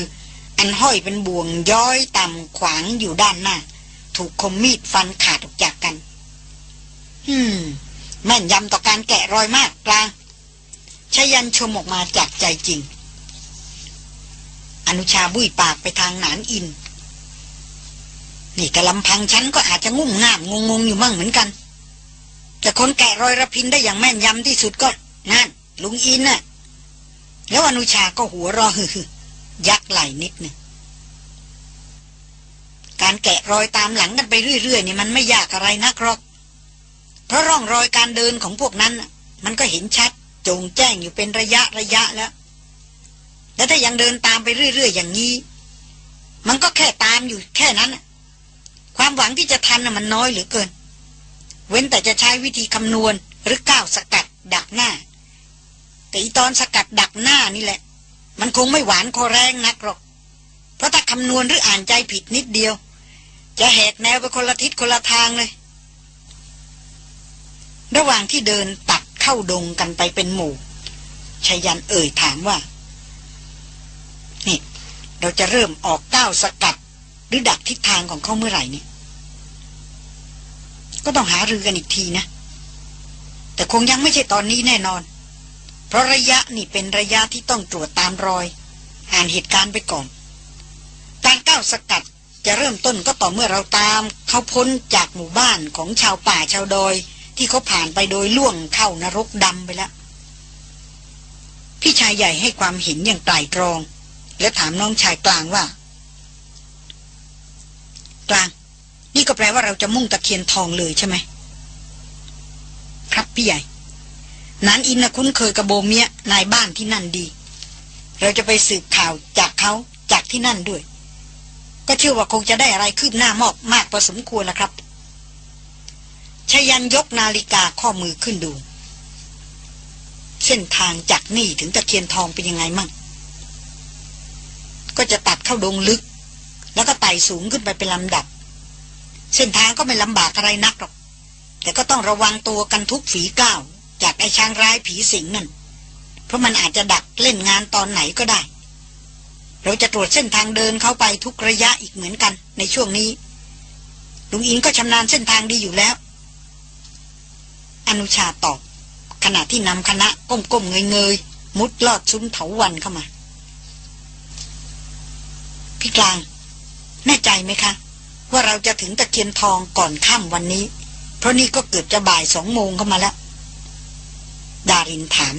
อันห้อยเป็นบ่วงย้อยต่ำขวางอยู่ด้านหน้า ถูกคมมีดฟันขาดออกจากกัน อืม แม่นยำต่อการแกะรอยมากกลางชยันชมออกมาจากใจจริง อนุชาบุยปากไปทางหนานอิน นี่กระลำพังฉันก็อาจจะงุ่มง่ามงงงอยู่มั่งเหมือนกัน แต่คนแกะรอยระพินได้อย่างแม่นยำที่สุดก็นั่นลุงอินน่ะ แล้วอนุชาก็หัวรอฮึ ยักไหล่นิดนึงการแกะรอยตามหลังกันไปเรื่อยๆนี่มันไม่ยากอะไรนักหรอก เพราะร่องรอยการเดินของพวกนั้น มันก็เห็นชัดจงแจ้งอยู่เป็นระยะระยะแล้ว แล้วถ้ายังเดินตามไปเรื่อยๆ อย่างนี้ มันก็แค่ตามอยู่แค่นั้น ความหวังที่จะทันมันน้อยเหลือเกิน เว้นแต่จะใช้วิธีคำนวณหรือก้าวสกัดดักหน้า แต่อีตอนสกัดดักหน้านี่แหละ มันคงไม่หวานคอแรงนักหรอก เพราะถ้าคำนวณหรืออ่านใจผิดนิดเดียว จะแหกแนวไปคนละทิศคนละทางเลย ระหว่างที่เดินตัดเข้าดงกันไปเป็นหมู่ชายันเอ่ยถามว่า นี่ เราจะเริ่มออกก้าวสกัด หรือดักทิศทางของเขาเมื่อไหร่นี่ ก็ต้องหารือกันอีกทีนะ แต่คงยังไม่ใช่ตอนนี้แน่นอน เพราะระยะนี่เป็นระยะที่ต้องตรวจตามรอย อ่านเหตุการณ์ไปก่อน การก้าวสกัดจะเริ่มต้นก็ต่อเมื่อเราตาม เขาพ้นจากหมู่บ้านของชาวป่าชาวดอย ที่เขาผ่านไปโดยล่วงเข้านรกดำไปแล้วพี่ชายใหญ่ให้ความเห็นอย่างไตรตรอง และถามน้องชายกลางว่า กลาง นี่ก็แปลว่าเราจะมุ่งตะเคียนทองเลยใช่ไหม ครับพี่ใหญ่ นันอินนะคุ้นเคยกับโบเมียนายบ้านที่นั่นดี เราจะไปสืบข่าวจากเขาจากที่นั่นด้วย ก็เชื่อว่าคงจะได้อะไรคืบหน้ามากมากพอสมควรนะครับชยันยกนาฬิกาข้อมือขึ้นดู เส้นทางจากนี่ถึงตะเคียนทองเป็นยังไงมั่ง ก็จะตัดเข้าดงลึก แล้วก็ไต่สูงขึ้นไปเป็นลำดับ เส้นทางก็ไม่ลำบากอะไรนักหรอก แต่ก็ต้องระวังตัวกันทุกฝีก้าว จากไอ้ช้างร้ายผีสิงนั่น เพราะมันอาจจะดักเล่นงานตอนไหนก็ได้ เราจะตรวจเส้นทางเดินเข้าไปทุกระยะอีกเหมือนกัน ในช่วงนี้ ลุงอินก็ชำนาญเส้นทางดีอยู่แล้ว อนุชาตอบ ขณะที่นำคณะก้มๆเงยๆ มุดลอดซุ้มเถาวันเข้ามาพี่กลางแน่ใจไหมคะ ว่าเราจะถึงตะเคียนทองก่อนค่ำวันนี้ เพราะนี่ก็เกือบจะบ่ายสองโมงเข้ามาแล้ว รินถาม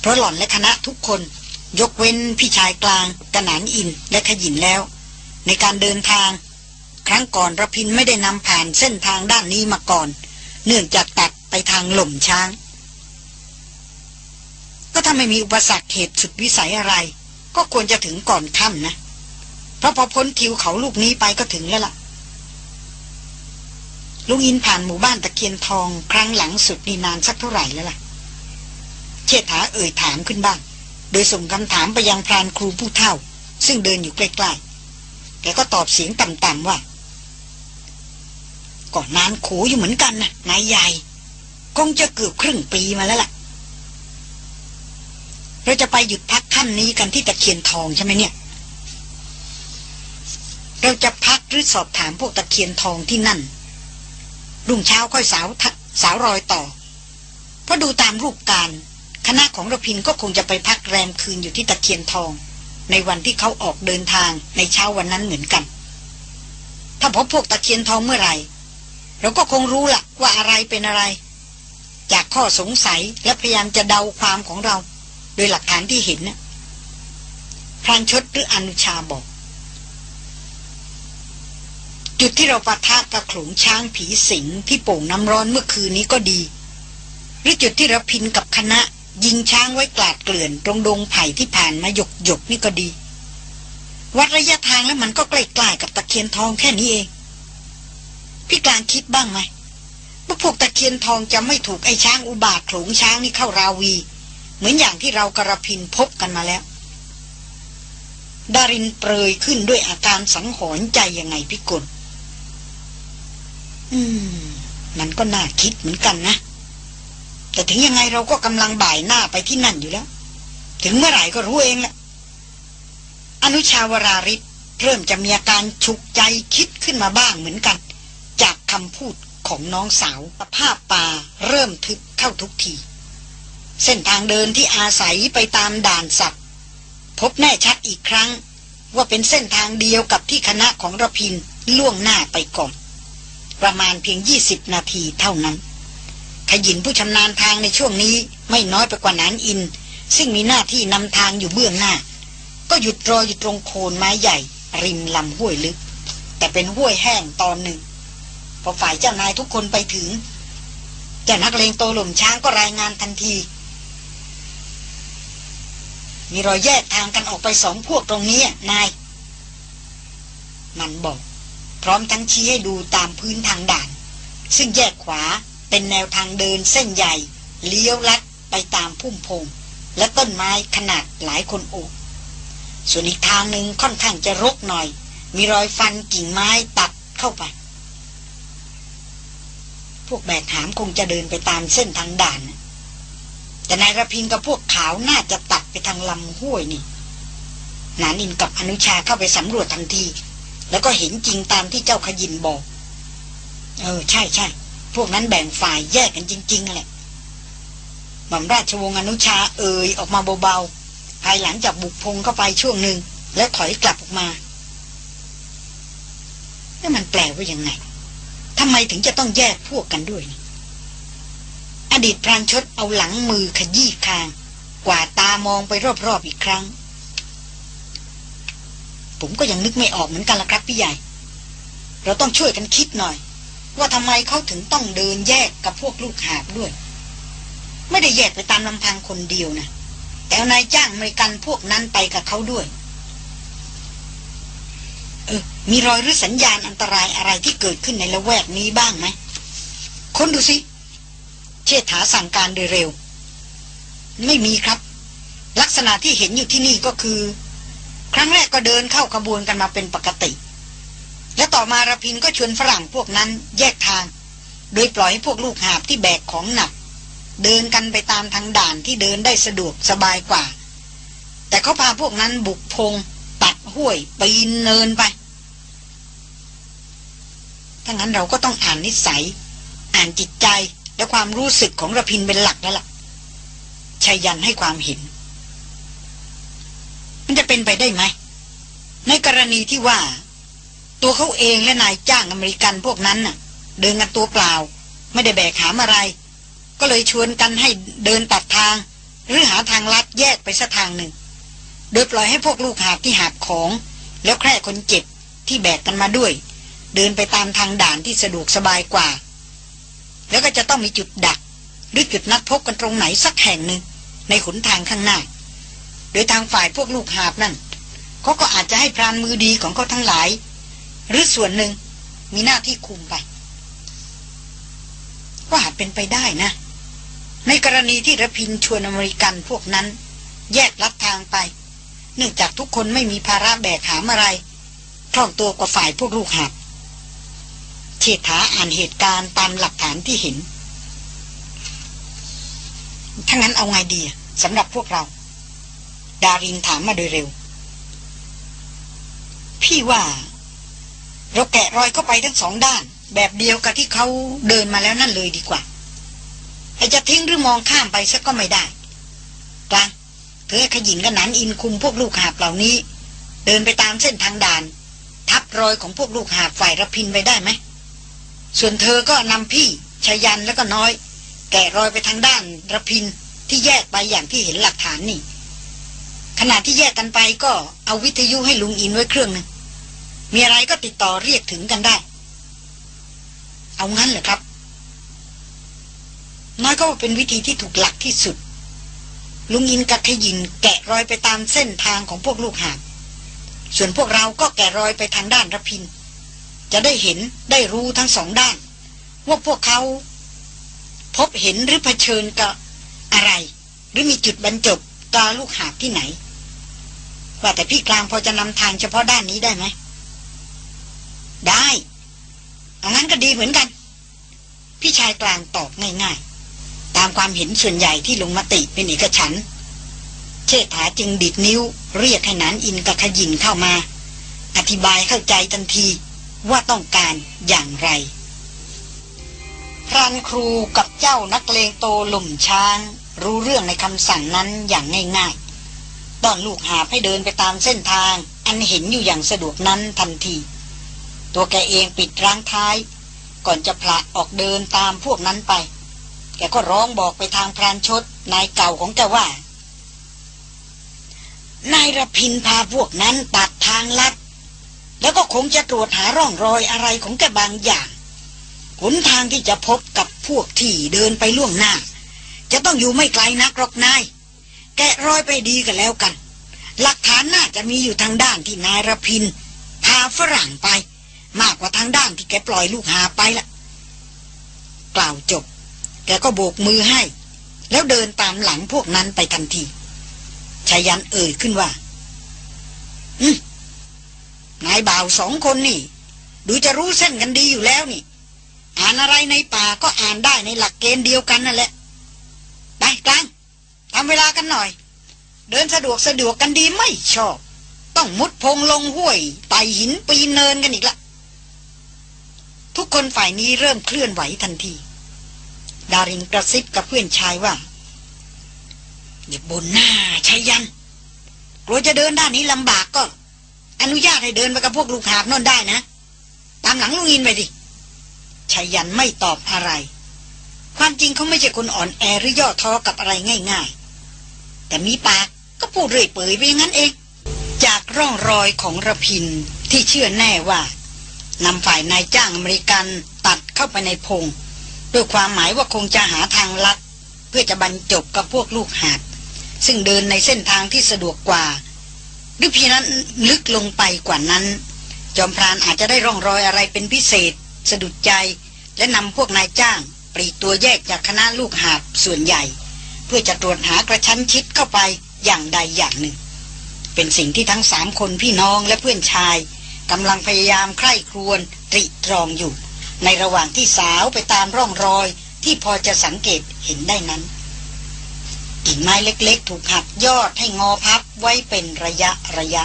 เพราะหล่อนและคณะทุกคน ยกเว้นพี่ชายกลางกระหนานอินและขยินแล้ว ในการเดินทาง ครั้งก่อนระพินไม่ได้นำผ่านเส้นทางด้านนี้มาก่อน เนื่องจากตัดไปทางหล่มช้าง ก็ถ้าไม่มีอุปสรรคเหตุสุดวิสัยอะไร ก็ควรจะถึงก่อนค่ำนะเพราะพอพ้นทิวเขาลูกนี้ไปก็ถึงแล้วละ่ะลุงอินผ่านหมู่บ้านตะเคียนทองครั้งหลังสุดนี่นานสักเท่าไหร่แล้วล่ะ เชษฐาเอ่ยถามขึ้นบ้าง โดยส่งคำถามไปยังพรานครูผู้เฒ่า ซึ่งเดินอยู่ใกล้ๆแกก็ตอบเสียงต่ำๆว่าก่อนนานขูอยู่เหมือนกันนะนายใหญ่คงจะเกือบครึ่งปีมาแล้วล่ะ เราจะไปหยุดพักค่ำนี้กันที่ตะเคียนทองใช่ไหมเนี่ย เราจะพักหรือสอบถามพวกตะเคียนทองที่นั่น รุ่งเช้าค่อยสาวสาวรอยต่อ เพราะดูตามรูปการ คณะของระพินก็คงจะไปพักแรมคืนอยู่ที่ตะเคียนทอง ในวันที่เขาออกเดินทางในเช้าวันนั้นเหมือนกัน ถ้าพบพวกตะเคียนทองเมื่อไหร่ เราก็คงรู้ละว่าอะไรเป็นอะไร จากข้อสงสัยและพยายามจะเดาความของเรา โดยหลักฐานที่เห็นนะพรานชดหรืออนุชาบอก จุดที่เราปะทะกับขลุงช้างผีสิงที่โป่งน้ำร้อนเมื่อคืนนี้ก็ดีหรือจุดที่รพินกับคณะ ยิงช้างไว้กลาดเกลื่อนตรงดงไผ่ที่ผ่านมาหยกหยกนี่ก็ดี วัดระยะทางแล้วมันก็ใกล้ๆกับตะเคียนทองแค่นี้เอง พี่กลางคิดบ้างไหมว่าพวกตะเคียนทองจะไม่ถูกไอ้ช้างอุบาทโขลงช้างนี่เข้าราวี เหมือนอย่างที่เรากระพินพบกันมาแล้ว ดารินเปรยขึ้นด้วยอาการสังหรณ์ใจยังไงพี่กลอืม มันก็น่าคิดเหมือนกันนะ แต่ถึงยังไงเราก็กำลังบ่ายหน้าไปที่นั่นอยู่แล้ว ถึงเมื่อไหร่ก็รู้เองแหละอนุชาวราริศเริ่มจะมีอาการฉุกใจคิดขึ้นมาบ้างเหมือนกัน จากคำพูดของน้องสาวสภาพป่าเริ่มทึบเข้าทุกที เส้นทางเดินที่อาศัยไปตามด่านสัตว์พบแน่ชัดอีกครั้ง ว่าเป็นเส้นทางเดียวกับที่คณะของระพินล่วงหน้าไปก่อน ประมาณเพียง 20 นาทีเท่านั้น ขยินผู้ชำนาญทางในช่วงนี้ไม่น้อยไปกว่านันอิน ซึ่งมีหน้าที่นำทางอยู่เบื้องหน้า ก็หยุดรออยู่ตรงโคนไม้ใหญ่ ริมลำห้วยลึก แต่เป็นห้วยแห้งตอนหนึ่ง พอฝ่ายเจ้านายทุกคนไปถึงเจ้านักเลงโตหล่มช้างก็รายงานทันที มีรอยแยกทางกันออกไปสองพวกตรงนี้นาย มันบอก พร้อมทั้งชี้ให้ดูตามพื้นทางด่าน ซึ่งแยกขวา เป็นแนวทางเดินเส้นใหญ่ เลี้ยวลัดไปตามพุ่มพง และต้นไม้ขนาดหลายคนโอบส่วนอีกทางหนึ่งค่อนข้างจะรกหน่อย มีรอยฟันกิ่งไม้ตัดเข้าไป พวกแบกหามคงจะเดินไปตามเส้นทางด่าน แต่นายระพินกับพวกขาวน่าจะตัดไปทางลำห้วยนี่นานินกับอนุชาเข้าไปสำรวจทันที แล้วก็เห็นจริงตามที่เจ้าขยินบอก เออ ใช่ใช่ พวกนั้นแบ่งฝ่ายแยกกันจริงๆแหละหม่อมราชวงศ์อนุชาเอ่ยออกมาเบาๆ ภายหลังจากบุกพงเข้าไปช่วงหนึ่ง แล้วถอยกลับออกมาแล้วมันแปลว่ายังไงทำไมถึงจะต้องแยกพวกกันด้วยอดีตพรานชดเอาหลังมือขยี้คาง กว่าตามองไปรอบๆอีกครั้ง ผมก็ยังนึกไม่ออกเหมือนกันละครับพี่ใหญ่ เราต้องช่วยกันคิดหน่อย ว่าทำไมเขาถึงต้องเดินแยกกับพวกลูกหาบด้วย ไม่ได้แยกไปตามลำพังคนเดียวนะแต่นายจ้างมริกันพวกนั้นไปกับเขาด้วย เออ มีรอยหรือสัญญาณอันตรายอะไรที่เกิดขึ้นในละแวกนี้บ้างไหมคนดูสิเชษฐาสั่งการโดยเร็ว ไม่มีครับ ลักษณะที่เห็นอยู่ที่นี่ก็คือ ครั้งแรกก็เดินเข้าขบวนกันมาเป็นปกติ และต่อมาระพินก็ชวนฝรั่งพวกนั้นแยกทาง โดยปล่อยให้พวกลูกหาบที่แบกของหนัก เดินกันไปตามทางด่านที่เดินได้สะดวกสบายกว่า แต่เขาพาพวกนั้นบุกพง ตัดห้วยปีนเนินไปถ้างั้นเราก็ต้องอ่านนิสัย อ่านจิตใจและความรู้สึกของระพินเป็นหลักแล้วล่ะชายันให้ความเห็น มันจะเป็นไปได้ไหม ในกรณีที่ว่า ตัวเขาเองและนายจ้างอเมริกันพวกนั้นน่ะ เดินกันตัวเปล่า ไม่ได้แบกหามอะไร ก็เลยชวนกันให้เดินตัดทาง หรือหาทางลัดแยกไปสักทางหนึ่ง โดยปล่อยให้พวกลูกหาบที่หาบของ แล้วแค่คนเจ็บที่แบกกันมาด้วย เดินไปตามทางด่านที่สะดวกสบายกว่า แล้วก็จะต้องมีจุดดัก หรือจุดนัดพบกันตรงไหนสักแห่งหนึ่งในขนทางข้างหน้า โดยทางฝ่ายพวกลูกหาบนั่นเขาก็อาจจะให้พรานมือดีของเขาทั้งหลาย หรือส่วนหนึ่งมีหน้าที่คุมไป ก็อาจเป็นไปได้นะ ในกรณีที่ระพินชวนอเมริกันพวกนั้น แยกลัดทางไป เนื่องจากทุกคนไม่มีภาระแบกหามอะไรคล่องตัวกว่าฝ่ายพวกลูกหาบเชษฐาอ่านเหตุการณ์ตามหลักฐานที่เห็นถ้างั้นเอาไงดีสำหรับพวกเรา ดารินถามมาโดยเร็ว พี่ว่า เราแกะรอยเข้าไปทั้งสองด้าน แบบเดียวกับที่เขาเดินมาแล้วนั่นเลยดีกว่าไอจะทิ้งหรือมองข้ามไปซะก็ไม่ได้กลางเธอขยินกับนันอินคุมพวกลูกหาบเหล่านี้ เดินไปตามเส้นทางด่าน ทับรอยของพวกลูกหาบฝ่ายระพินไปได้ไหมส่วนเธอก็นำพี่ชายันแล้วก็น้อย แกะรอยไปทางด้านระพินที่แยกไปอย่างที่เห็นหลักฐานนี่ขณะที่แยกกันไปก็เอาวิทยุให้ลุงอินไว้เครื่องหนึ่ง มีอะไรก็ติดต่อเรียกถึงกันได้ เอางั้นเหรอครับ น้อยก็ว่าเป็นวิธีที่ถูกหลักที่สุด ลุงอินกับขยินแกะรอยไปตามเส้นทางของพวกลูกหาบส่วนพวกเราก็แกะรอยไปทางด้านระพิน จะได้เห็นได้รู้ทั้งสองด้าน ว่าพวกเขา พบเห็นหรือเผชิญกับอะไร หรือมีจุดบรรจบตาลูกหาบที่ไหน ว่าแต่พี่กลางพอจะนำทางเฉพาะด้านนี้ได้ไหม ได้เอางั้นก็ดีเหมือนกัน พี่ชายกลางตอบง่ายๆ ตามความเห็นส่วนใหญ่ที่ลงมติเป็นเอกฉัน เชษฐาจึงดิดนิ้ว เรียกให้นานอินกับขยินเข้ามา อธิบายเข้าใจทันทีว่าต้องการอย่างไรพรานครูกับเจ้านักเลงโตหลุ่มช้าง รู้เรื่องในคำสั่งนั้นอย่างง่ายๆตอนลูกหาให้เดินไปตามเส้นทาง อันเห็นอยู่อย่างสะดวกนั้นทันที ตัวแกเองปิดร้างท้าย ก่อนจะพละออกเดินตามพวกนั้นไป แกก็ร้องบอกไปทางพรานชดนายเก่าของแกว่า นายระพินพาพวกนั้นตัดทางลัด แล้วก็คงจะตรวจหาร่องรอยอะไรของแกบางอย่างหนทางที่จะพบกับพวกที่เดินไปล่วงหน้า จะต้องอยู่ไม่ไกลนักหรอกนาย แกะรอยไปดีกันแล้วกัน หลักฐานน่าจะมีอยู่ทางด้านที่นายระพินพาฝรั่งไป มากกว่าทางด้านที่แกปล่อยลูกหาไปละกล่าวจบ แกก็โบกมือให้ แล้วเดินตามหลังพวกนั้นไปทันทีชายันเอ่ยขึ้นว่า อืมนายบ่าวสองคนนี่ ดูจะรู้เส้นกันดีอยู่แล้วนี่ อ่านอะไรในป่าก็อ่านได้ในหลักเกณฑ์เดียวกันนั่นแหละ ไปกลางทำเวลากันหน่อย เดินสะดวกสะดวกกันดีไม่ชอบ ต้องมุดพงลงห้วยไต่หินปีนเนินกันอีกละ ทุกคนฝ่ายนี้เริ่มเคลื่อนไหวทันที ดารินกระซิบกับเพื่อนชายว่าอย่าบนหน้าชายยันกลัวจะเดินด้านนี้ลำบากก็ อนุญาตให้เดินไปกับพวกลูกหาบนั่นได้นะ ตามหลังลุงอินไปดิชายันไม่ตอบอะไร ความจริงเขาไม่ใช่คนอ่อนแอหรือย่อท้อกับอะไรง่าย ๆ แต่มีปากก็พูดเรื่อยเปื่อยไปอย่างนั้นเอง จากร่องรอยของระพินที่เชื่อแน่ว่า นำฝ่ายนายจ้างอเมริกันตัดเข้าไปในพง ด้วยความหมายว่าคงจะหาทางลัด เพื่อจะบรรจบกับพวกลูกหาบซึ่งเดินในเส้นทางที่สะดวกกว่า หรือพีนั้นลึกลงไปกว่านั้น จอมพรานอาจจะได้ร่องรอยอะไรเป็นพิเศษ สะดุดใจ และนำพวกนายจ้าง ปรีตัวแยกจากคณะลูกหาบส่วนใหญ่ เพื่อจะตรวจหากระชั้นชิดเข้าไปอย่างใดอย่างหนึ่ง เป็นสิ่งที่ทั้งสามคนพี่น้องและเพื่อนชาย กำลังพยายามใคร่ครวญตริตรองอยู่ ในระหว่างที่สาวไปตามร่องรอยที่พอจะสังเกตเห็นได้นั้นกิ่งไม้เล็กๆ ถูกหักยอดให้งอพับไว้เป็นระยะระยะ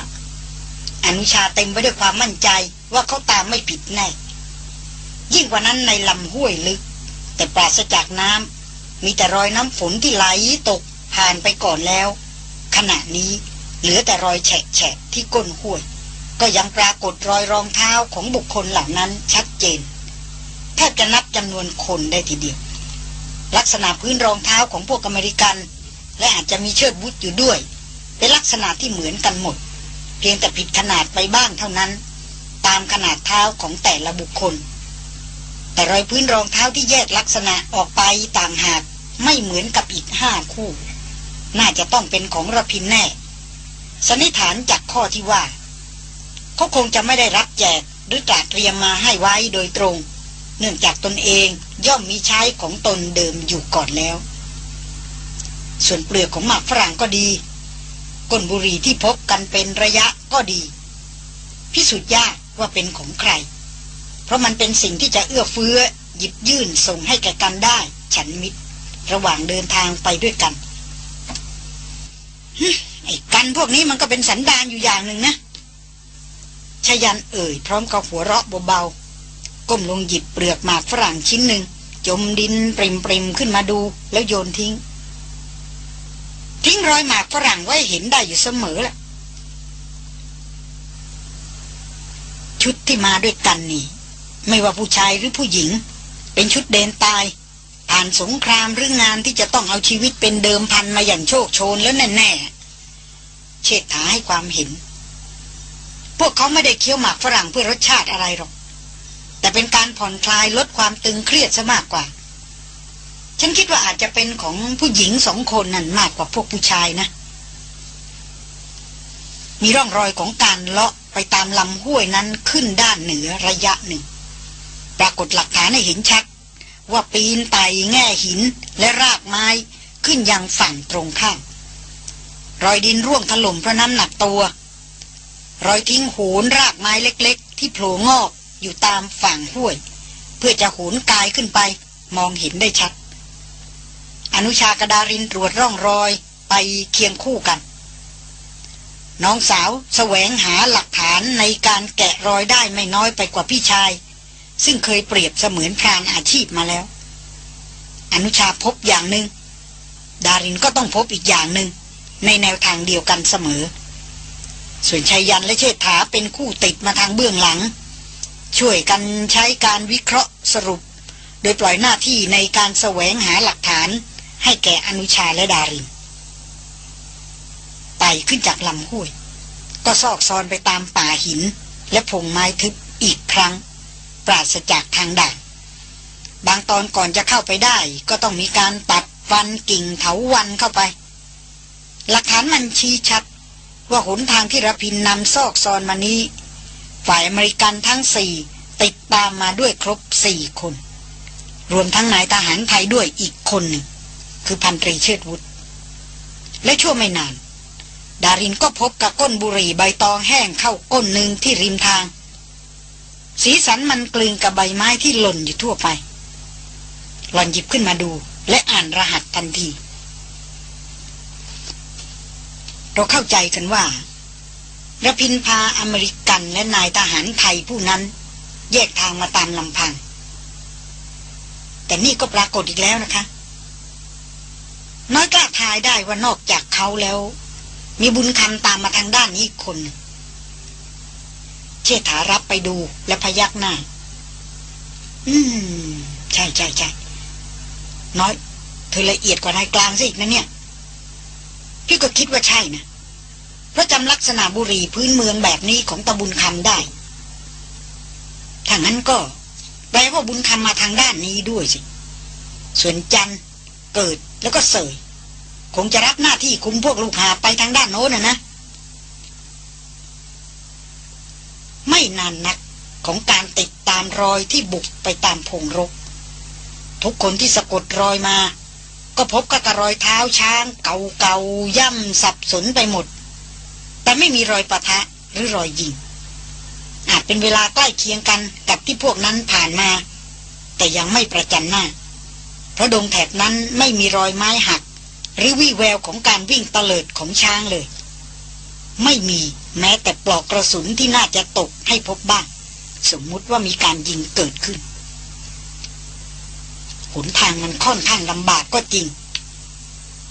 อนุชาเต็มไปด้วยความมั่นใจว่าเขาตามไม่ผิดแน่ ยิ่งกว่านั้นในลำห้วยลึก แต่ปราศจากน้ำมีแต่รอยน้ำฝนที่ไหลตกผ่านไปก่อนแล้ว ขณะนี้เหลือแต่รอยแฉะที่ก้นห้วย ก็ยังปรากฏรอยรองเท้าของบุคคลเหล่านั้นชัดเจน แทบจะนับจำนวนคนได้ทีเดียว ลักษณะพื้นรองเท้าของพวกอเมริกัน และอาจจะมีเชิดบุตอยู่ด้วย เป็นลักษณะที่เหมือนกันหมด เพียงแต่ผิดขนาดไปบ้างเท่านั้น ตามขนาดเท้าของแต่ละบุคคล แต่รอยพื้นรองเท้าที่แยกลักษณะออกไปต่างหากไม่เหมือนกับอีกห้าคู่ น่าจะต้องเป็นของระพินแน่สันนิษฐานจากข้อที่ว่า เขาคงจะไม่ได้รับแจกหรือตราเตรียมมาให้ไว้โดยตรง เนื่องจากตนเองย่อมมีใช้ของตนเดิมอยู่ก่อนแล้ว ส่วนเปลือกของหมากฝรั่งก็ดี ก้นบุหรี่ที่พบกันเป็นระยะก็ดี พิสูจน์ยากว่าเป็นของใคร เพราะมันเป็นสิ่งที่จะเอื้อเฟื้อหยิบยื่นส่งให้แก่กันได้ ฉันมิตร ระหว่างเดินทางไปด้วยกันไอ้กันพวกนี้มันก็เป็นสันดานอยู่อย่างหนึ่งนะ ชยันเอ่ยพร้อมกับหัวเราะเบาๆ ก้มลงหยิบเปลือกหมากฝรั่งชิ้นหนึ่ง จมดินปริมปริมขึ้นมาดูแล้วโยนทิ้ง ทิ้งรอยหมากฝรั่งไว้เห็นได้อยู่เสมอแหละชุดที่มาด้วยกันนี่ ไม่ว่าผู้ชายหรือผู้หญิง เป็นชุดเดนตาย ผ่านสงครามหรืองานที่จะต้องเอาชีวิตเป็นเดิมพันมาอย่างโชคโชนแล้วแน่ๆเชิดถาให้ความเห็น พวกเขาไม่ได้เคี้ยวหมากฝรั่งเพื่อรสชาติอะไรหรอก แต่เป็นการผ่อนคลายลดความตึงเครียดซะมากกว่า ฉันคิดว่าอาจจะเป็นของผู้หญิงสองคนนั่นมากกว่าพวกผู้ชายนะ มีร่องรอยของการเลาะไปตามลำห้วยนั้นขึ้นด้านเหนือระยะหนึ่ง ปรากฏหลักฐานให้เห็นชัด ว่าปีนไต่แง่หินและรากไม้ขึ้นยังฝั่งตรงข้ามรอยดินร่วงถล่มเพราะน้ำหนักตัว รอยทิ้งโหนรากไม้เล็กๆ ที่โผล่งอกอยู่ตามฝั่งห้วย เพื่อจะโหนกายขึ้นไป มองเห็นได้ชัด อนุชากระดารินตรวจร่องรอยไปเคียงคู่กัน น้องสาวแสวงหาหลักฐานในการแกะรอยได้ไม่น้อยไปกว่าพี่ชาย ซึ่งเคยเปรียบเสมือนพรานอาชีพมาแล้ว อนุชาพบอย่างหนึง่งดารินก็ต้องพบอีกอย่างหนึง่งในแนวทางเดียวกันเสมอ ส่วนชัยยันและเชษฐาเป็นคู่ติดมาทางเบื้องหลัง ช่วยกันใช้การวิเคราะห์สรุป โดยปล่อยหน้าที่ในการแสวงหาหลักฐาน ให้แก่อนุชาและดารินไต่ขึ้นจากลำห้วย ก็ซอกซอนไปตามป่าหิน และพงไม้ทึบอีกครั้ง ปราศจากทางด่าน บางตอนก่อนจะเข้าไปได้ก็ต้องมีการตัดฟันกิ่งเถาวันเข้าไป หลักฐานมันชี้ชัด ว่าหนทางที่รพินนำซอกซอนมานี้ ฝ่ายอเมริกันทั้งสี่ติดตามมาด้วยครบสี่คน รวมทั้งนายทหารไทยด้วยอีกคนหนึ่ง คือพันตรีเชิดวุฒิและชั่วไม่นาน ดารินก็พบกับก้นบุหรี่ใบตองแห้งเข้าก้นหนึ่งที่ริมทาง สีสันมันกลืนกับใบไม้ที่หล่นอยู่ทั่วไปหล่อนหยิบขึ้นมาดูและอ่านรหัสทันที เราเข้าใจกันว่าระพินพาอเมริกันและนายทหารไทยผู้นั้น แยกทางมาตามลำพัง แต่นี่ก็ปรากฏอีกแล้วนะคะ น้อยกล้าทายได้ว่านอกจากเขาแล้ว มีบุญคำตามมาทางด้านนี้คน เชษฐารับไปดูและพยักหน้า อืม ใช่ใช่ใช่น้อย เธอละเอียดกว่านายกลางซะอีกนะเนี่ย พี่ก็คิดว่าใช่นะ เพราะจำลักษณะบุรีพื้นเมืองแบบนี้ของตะบุญคำได้ถ้างั้นก็แปลว่าบุญคำมาทางด้านนี้ด้วยสิ ส่วนจันเกิดแล้วก็เสยคงจะรับหน้าที่คุมพวกลูกหาไปทางด้านโน้นนะนะ ไม่นานนักของการติดตามรอยที่บุกไปตามพงรก ทุกคนที่สะกดรอยมา ก็พบกับรอยเท้าช้างเก่าๆย่ำสับสนไปหมด แต่ไม่มีรอยปะทะหรือรอยยิง อาจเป็นเวลาใกล้เคียงกันกับที่พวกนั้นผ่านมา แต่ยังไม่ประจันหน้า เพราะดงแถบนั้นไม่มีรอยไม้หัก หรือวี่แววของการวิ่งเตลิดของช้างเลย ไม่มีแม้แต่ปลอกกระสุนที่น่าจะตกให้พบบ้าง สมมุติว่ามีการยิงเกิดขึ้น นทางมันค่อนข้างลำบากก็จริง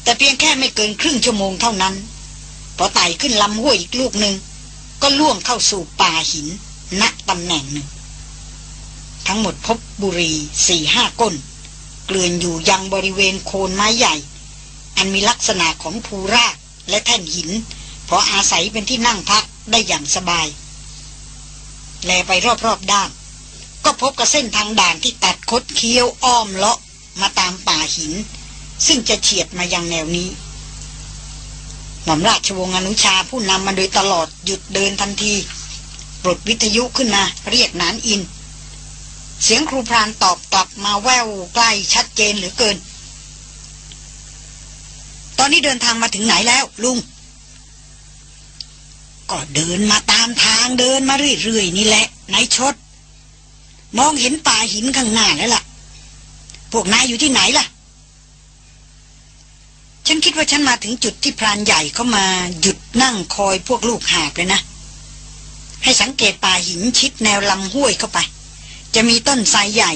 แต่เพียงแค่ไม่เกินครึ่งชั่วโมงเท่านั้น พอไต่ขึ้นลำห้วยอีกลูกหนึ่งก็ล่วงเข้าสู่ป่าหินณตำแหน่งหนึ่ง ทั้งหมดพบบุรีสี่ห้าก้น เกลื่อนอยู่ยังบริเวณโคนไม้ใหญ่ อันมีลักษณะของภูรากและแท่นหินพออาศัยเป็นที่นั่งพักได้อย่างสบาย แลไปรอบๆด้าน ก็พบกับเส้นทางด่านที่ตัดคดเคี้ยวอ้อมเลาะมาตามป่าหิน ซึ่งจะเฉียดมายังแนวนี้หม่อมราชวงศ์อนุชาผู้นำมาโดยตลอดหยุดเดินทันที ปลดวิทยุขึ้นมา เรียกนานอิน เสียงครูพรานตอบกลับมาแววใกล้ชัดเจนเหลือเกิน ตอนนี้เดินทางมาถึงไหนแล้ว ลุง ก็เดินมาตามทางเดินมาเรื่อยๆนี่แหละนายชด มองเห็นป่าหินข้างหน้าแล้วล่ะ พวกนายอยู่ที่ไหนล่ะ ฉันคิดว่าฉันมาถึงจุดที่พรานใหญ่เขามาหยุดนั่งคอยพวกลูกหาบเลยนะ ให้สังเกตป่าหินชิดแนวลำห้วยเข้าไป จะมีต้นไทรใหญ่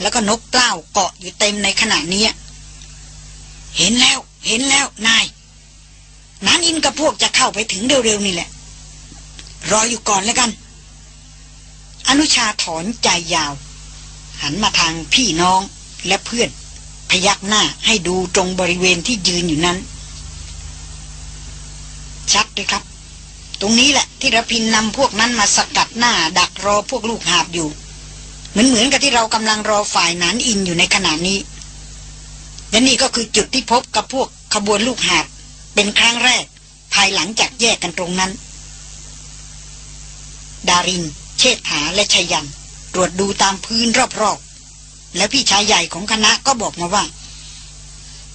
แล้วก็นกเปล้าเกาะอยู่เต็มในขณะนี้เห็นแล้ว เห็นแล้วนายนานอินกับพวกจะเข้าไปถึงเร็วๆนี่แหละ รออยู่ก่อนแล้วกัน อนุชาถอนใจยาว หันมาทางพี่น้องและเพื่อน พยักหน้าให้ดูตรงบริเวณที่ยืนอยู่นั้น ชัดเลยครับ ตรงนี้แหละที่ระพินนำพวกนั้นมาสกัดหน้า ดักรอพวกลูกหาบอยู่ เหมือนเหมือนกับที่เรากำลังรอฝ่ายนันอินอยู่ในขณะนี้และนี่ก็คือจุดที่พบกับพวกขบวนลูกหาบเป็นครั้งแรก ภายหลังจากแยกกันตรงนั้น ดารินเชษฐาและชยันตรวจดูตามพื้นรอบๆ แล้วพี่ชายใหญ่ของคณะก็บอกมาว่า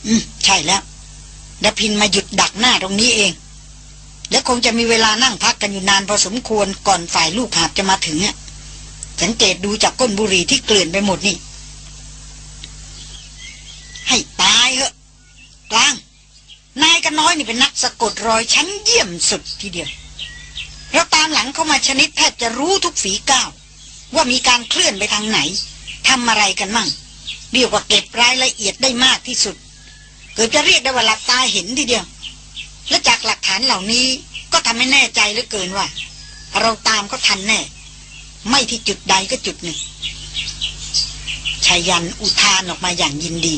อืม ใช่แล้วดพินมาหยุดดักหน้าตรงนี้เอง และคงจะมีเวลานั่งพักกันอยู่นานพอสมควรก่อนฝ่ายลูกหาบจะมาถึงอะสังเกตดูจากก้นบุหรี่ที่เกลื่อนไปหมดนี่ ให้ตายเหอะกลาง นายกันน้อยนี่เป็นนักสะกดรอยชั้นเยี่ยมสุดทีเดียว เราตามหลังเข้ามาชนิดแทบจะรู้ทุกฝีก้าว ว่ามีการเคลื่อนไปทางไหนทำอะไรกันมั่งเรียกว่าเก็บรายละเอียดได้มากที่สุด เกิดจะเรียกได้ว่าหลักตาเห็นทีเดียว และจากหลักฐานเหล่านี้ก็ทำให้แน่ใจเหลือเกินว่า เราตามก็ทันแน่ ไม่ที่จุดใดก็จุดหนึ่งชายันอุทานออกมาอย่างยินดี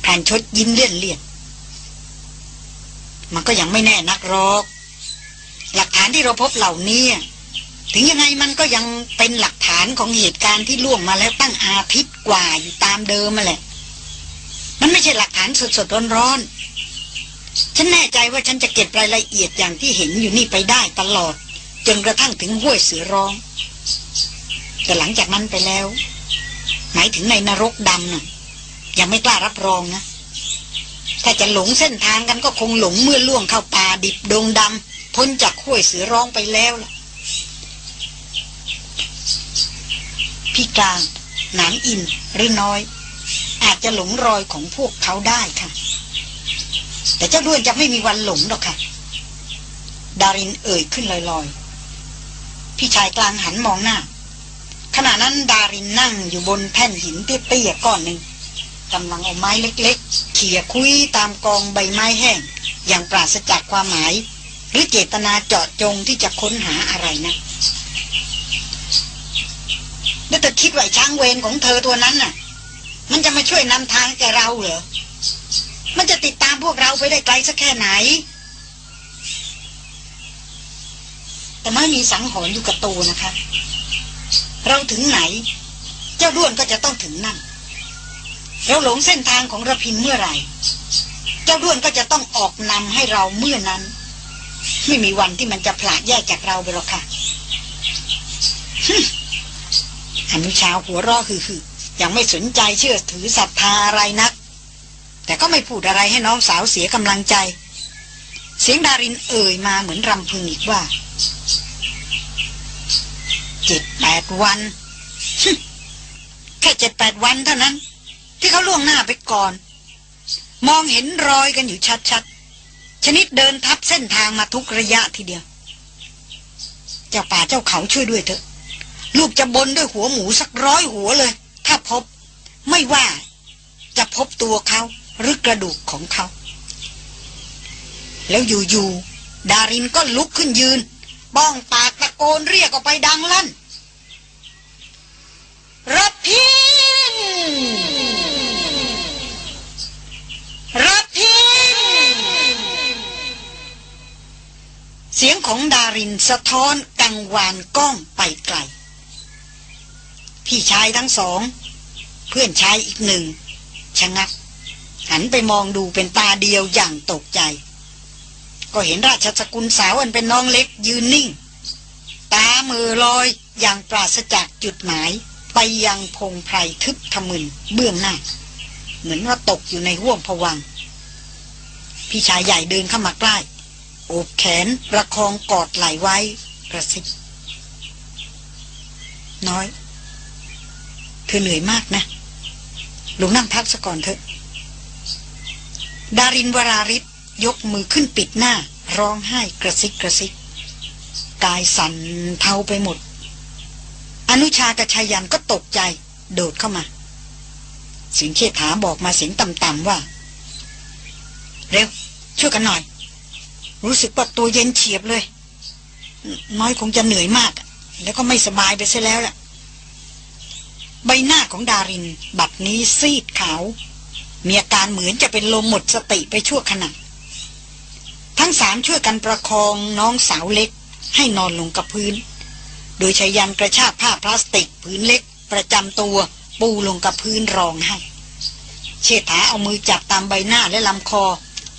แผ่นชดยิ้มเลี่ยนเลี่ยนมันก็ยังไม่แน่นักหรอก หลักฐานที่เราพบเหล่านี้ ถึงยังไงมันก็ยังเป็นหลักฐานของเหตุการณ์ที่ล่วงมาแล้วตั้งอาทิตย์กว่าอยู่ตามเดิมมาแหละ มันไม่ใช่หลักฐานสดๆร้อนๆ ฉันแน่ใจว่าฉันจะเก็บรายละเอียดอย่างที่เห็นอยู่นี่ไปได้ตลอด จนกระทั่งถึงห้วยเสือร้อง แต่หลังจากนั้นไปแล้ว หมายถึงในนรกดำนะ่ะยังไม่กล้ารับรองนะถ้าจะหลงเส้นทางกันก็คงหลงเมื่อล่วงเข้าป่าดิบดงดำ พ้นจากห้วยเสือร้องไปแล้วล่ะ พี่กลางหนานอินหรือน้อย อาจจะหลงรอยของพวกเขาได้ค่ะ แต่เจ้าด้วนจะไม่มีวันหลงหรอกค่ะ ดารินเอ่ยขึ้นลอยๆ พี่ชายกลางหันมองหน้า ขณะนั้นดารินนั่งอยู่บนแท่นหินเตี้ยๆก้อนหนึ่งกำลังเอาไม้เล็กๆ เขี่ยคุยตามกองใบไม้แห้ง อย่างปราศจากความหมาย หรือเจตนาเจาะจงที่จะค้นหาอะไรนะแล้วเธอคิดว่าช้างเวรของเธอตัวนั้นน่ะ มันจะมาช่วยนำทางแกเราเหรอ มันจะติดตามพวกเราไปได้ไกลสักแค่ไหน แต่ไม่มีสังหรณ์อยู่กับตัวนะคะ เราถึงไหน เจ้าด้วนก็จะต้องถึงนั่น เราหลงเส้นทางของระพินเมื่อไหร่ เจ้าด้วนก็จะต้องออกนำให้เราเมื่อนั้น ไม่มีวันที่มันจะผลาดแยกจากเราไปหรอกค่ะอนุชาหัวรอคือคือยังไม่สนใจเชื่อถือศรัทธาอะไรนัก แต่ก็ไม่พูดอะไรให้น้องสาวเสียกำลังใจ เสียงดารินเอ่ยมาเหมือนรำพึงอีกว่าเจ็ดแปดวันแค่เจ็ดแปดวันเท่านั้น ที่เขาล่วงหน้าไปก่อน มองเห็นรอยกันอยู่ชัดๆ ชนิดเดินทับเส้นทางมาทุกระยะทีเดียว เจ้าป่าเจ้าเขาช่วยด้วยเถอะ ลูกจะบนด้วยหัวหมูสักร้อยหัวเลย ถ้าพบ ไม่ว่าจะพบตัวเขาหรือกระดูกของเขา แล้วอยู่ๆดารินก็ลุกขึ้นยืน บ้องปากตะโกนเรียกออกไปดังลั่นรับพินรับพิน เสียงของดารินสะท้อนกังวานก้องไปไกล พี่ชายทั้งสอง เพื่อนชายอีกหนึ่งชะงัก หันไปมองดูเป็นตาเดียวอย่างตกใจ ก็เห็นราชสกุลสาวอันเป็นน้องเล็กยืนนิ่ง ตามือลอยอย่างปราศจากจุดหมาย ไปยังพงไพรทึบทะมึนเบื้องหน้า เหมือนว่าตกอยู่ในห่วงผวัง พี่ชายใหญ่เดินเข้ามาใกล้ โอบแขนประคองกอดไหลไว้กระซิบน้อย เธอเหนื่อยมากนะลุงนั่งพักซะก่อนเถอะ ดารินวราริศยกมือขึ้นปิดหน้า ร้องไห้กระซิกกระซิก กายสั่นเทาไปหมด อนุชากับชายันก็ตกใจ โดดเข้ามา สิงเชษฐาบอกมาเสียงต่ำๆว่า เร็ว ช่วยกันหน่อย รู้สึกว่าตัวเย็นเฉียบเลย น้อยคงจะเหนื่อยมาก แล้วก็ไม่สบายไปเสียแล้วล่ะ ใบหน้าของดาริน บัดนี้ซีดขาว มีอาการเหมือนจะเป็นลมหมดสติไปชั่วขณะทั้งสามช่วยกันประคองน้องสาวเล็ก ให้นอนลงกับพื้น โดยใชายันกระชากผ้าพลาสติกผืนเล็ก ประจำตัวปูลงกับพื้นรองให้เชษฐาเอามือจับตามใบหน้าและลำคอ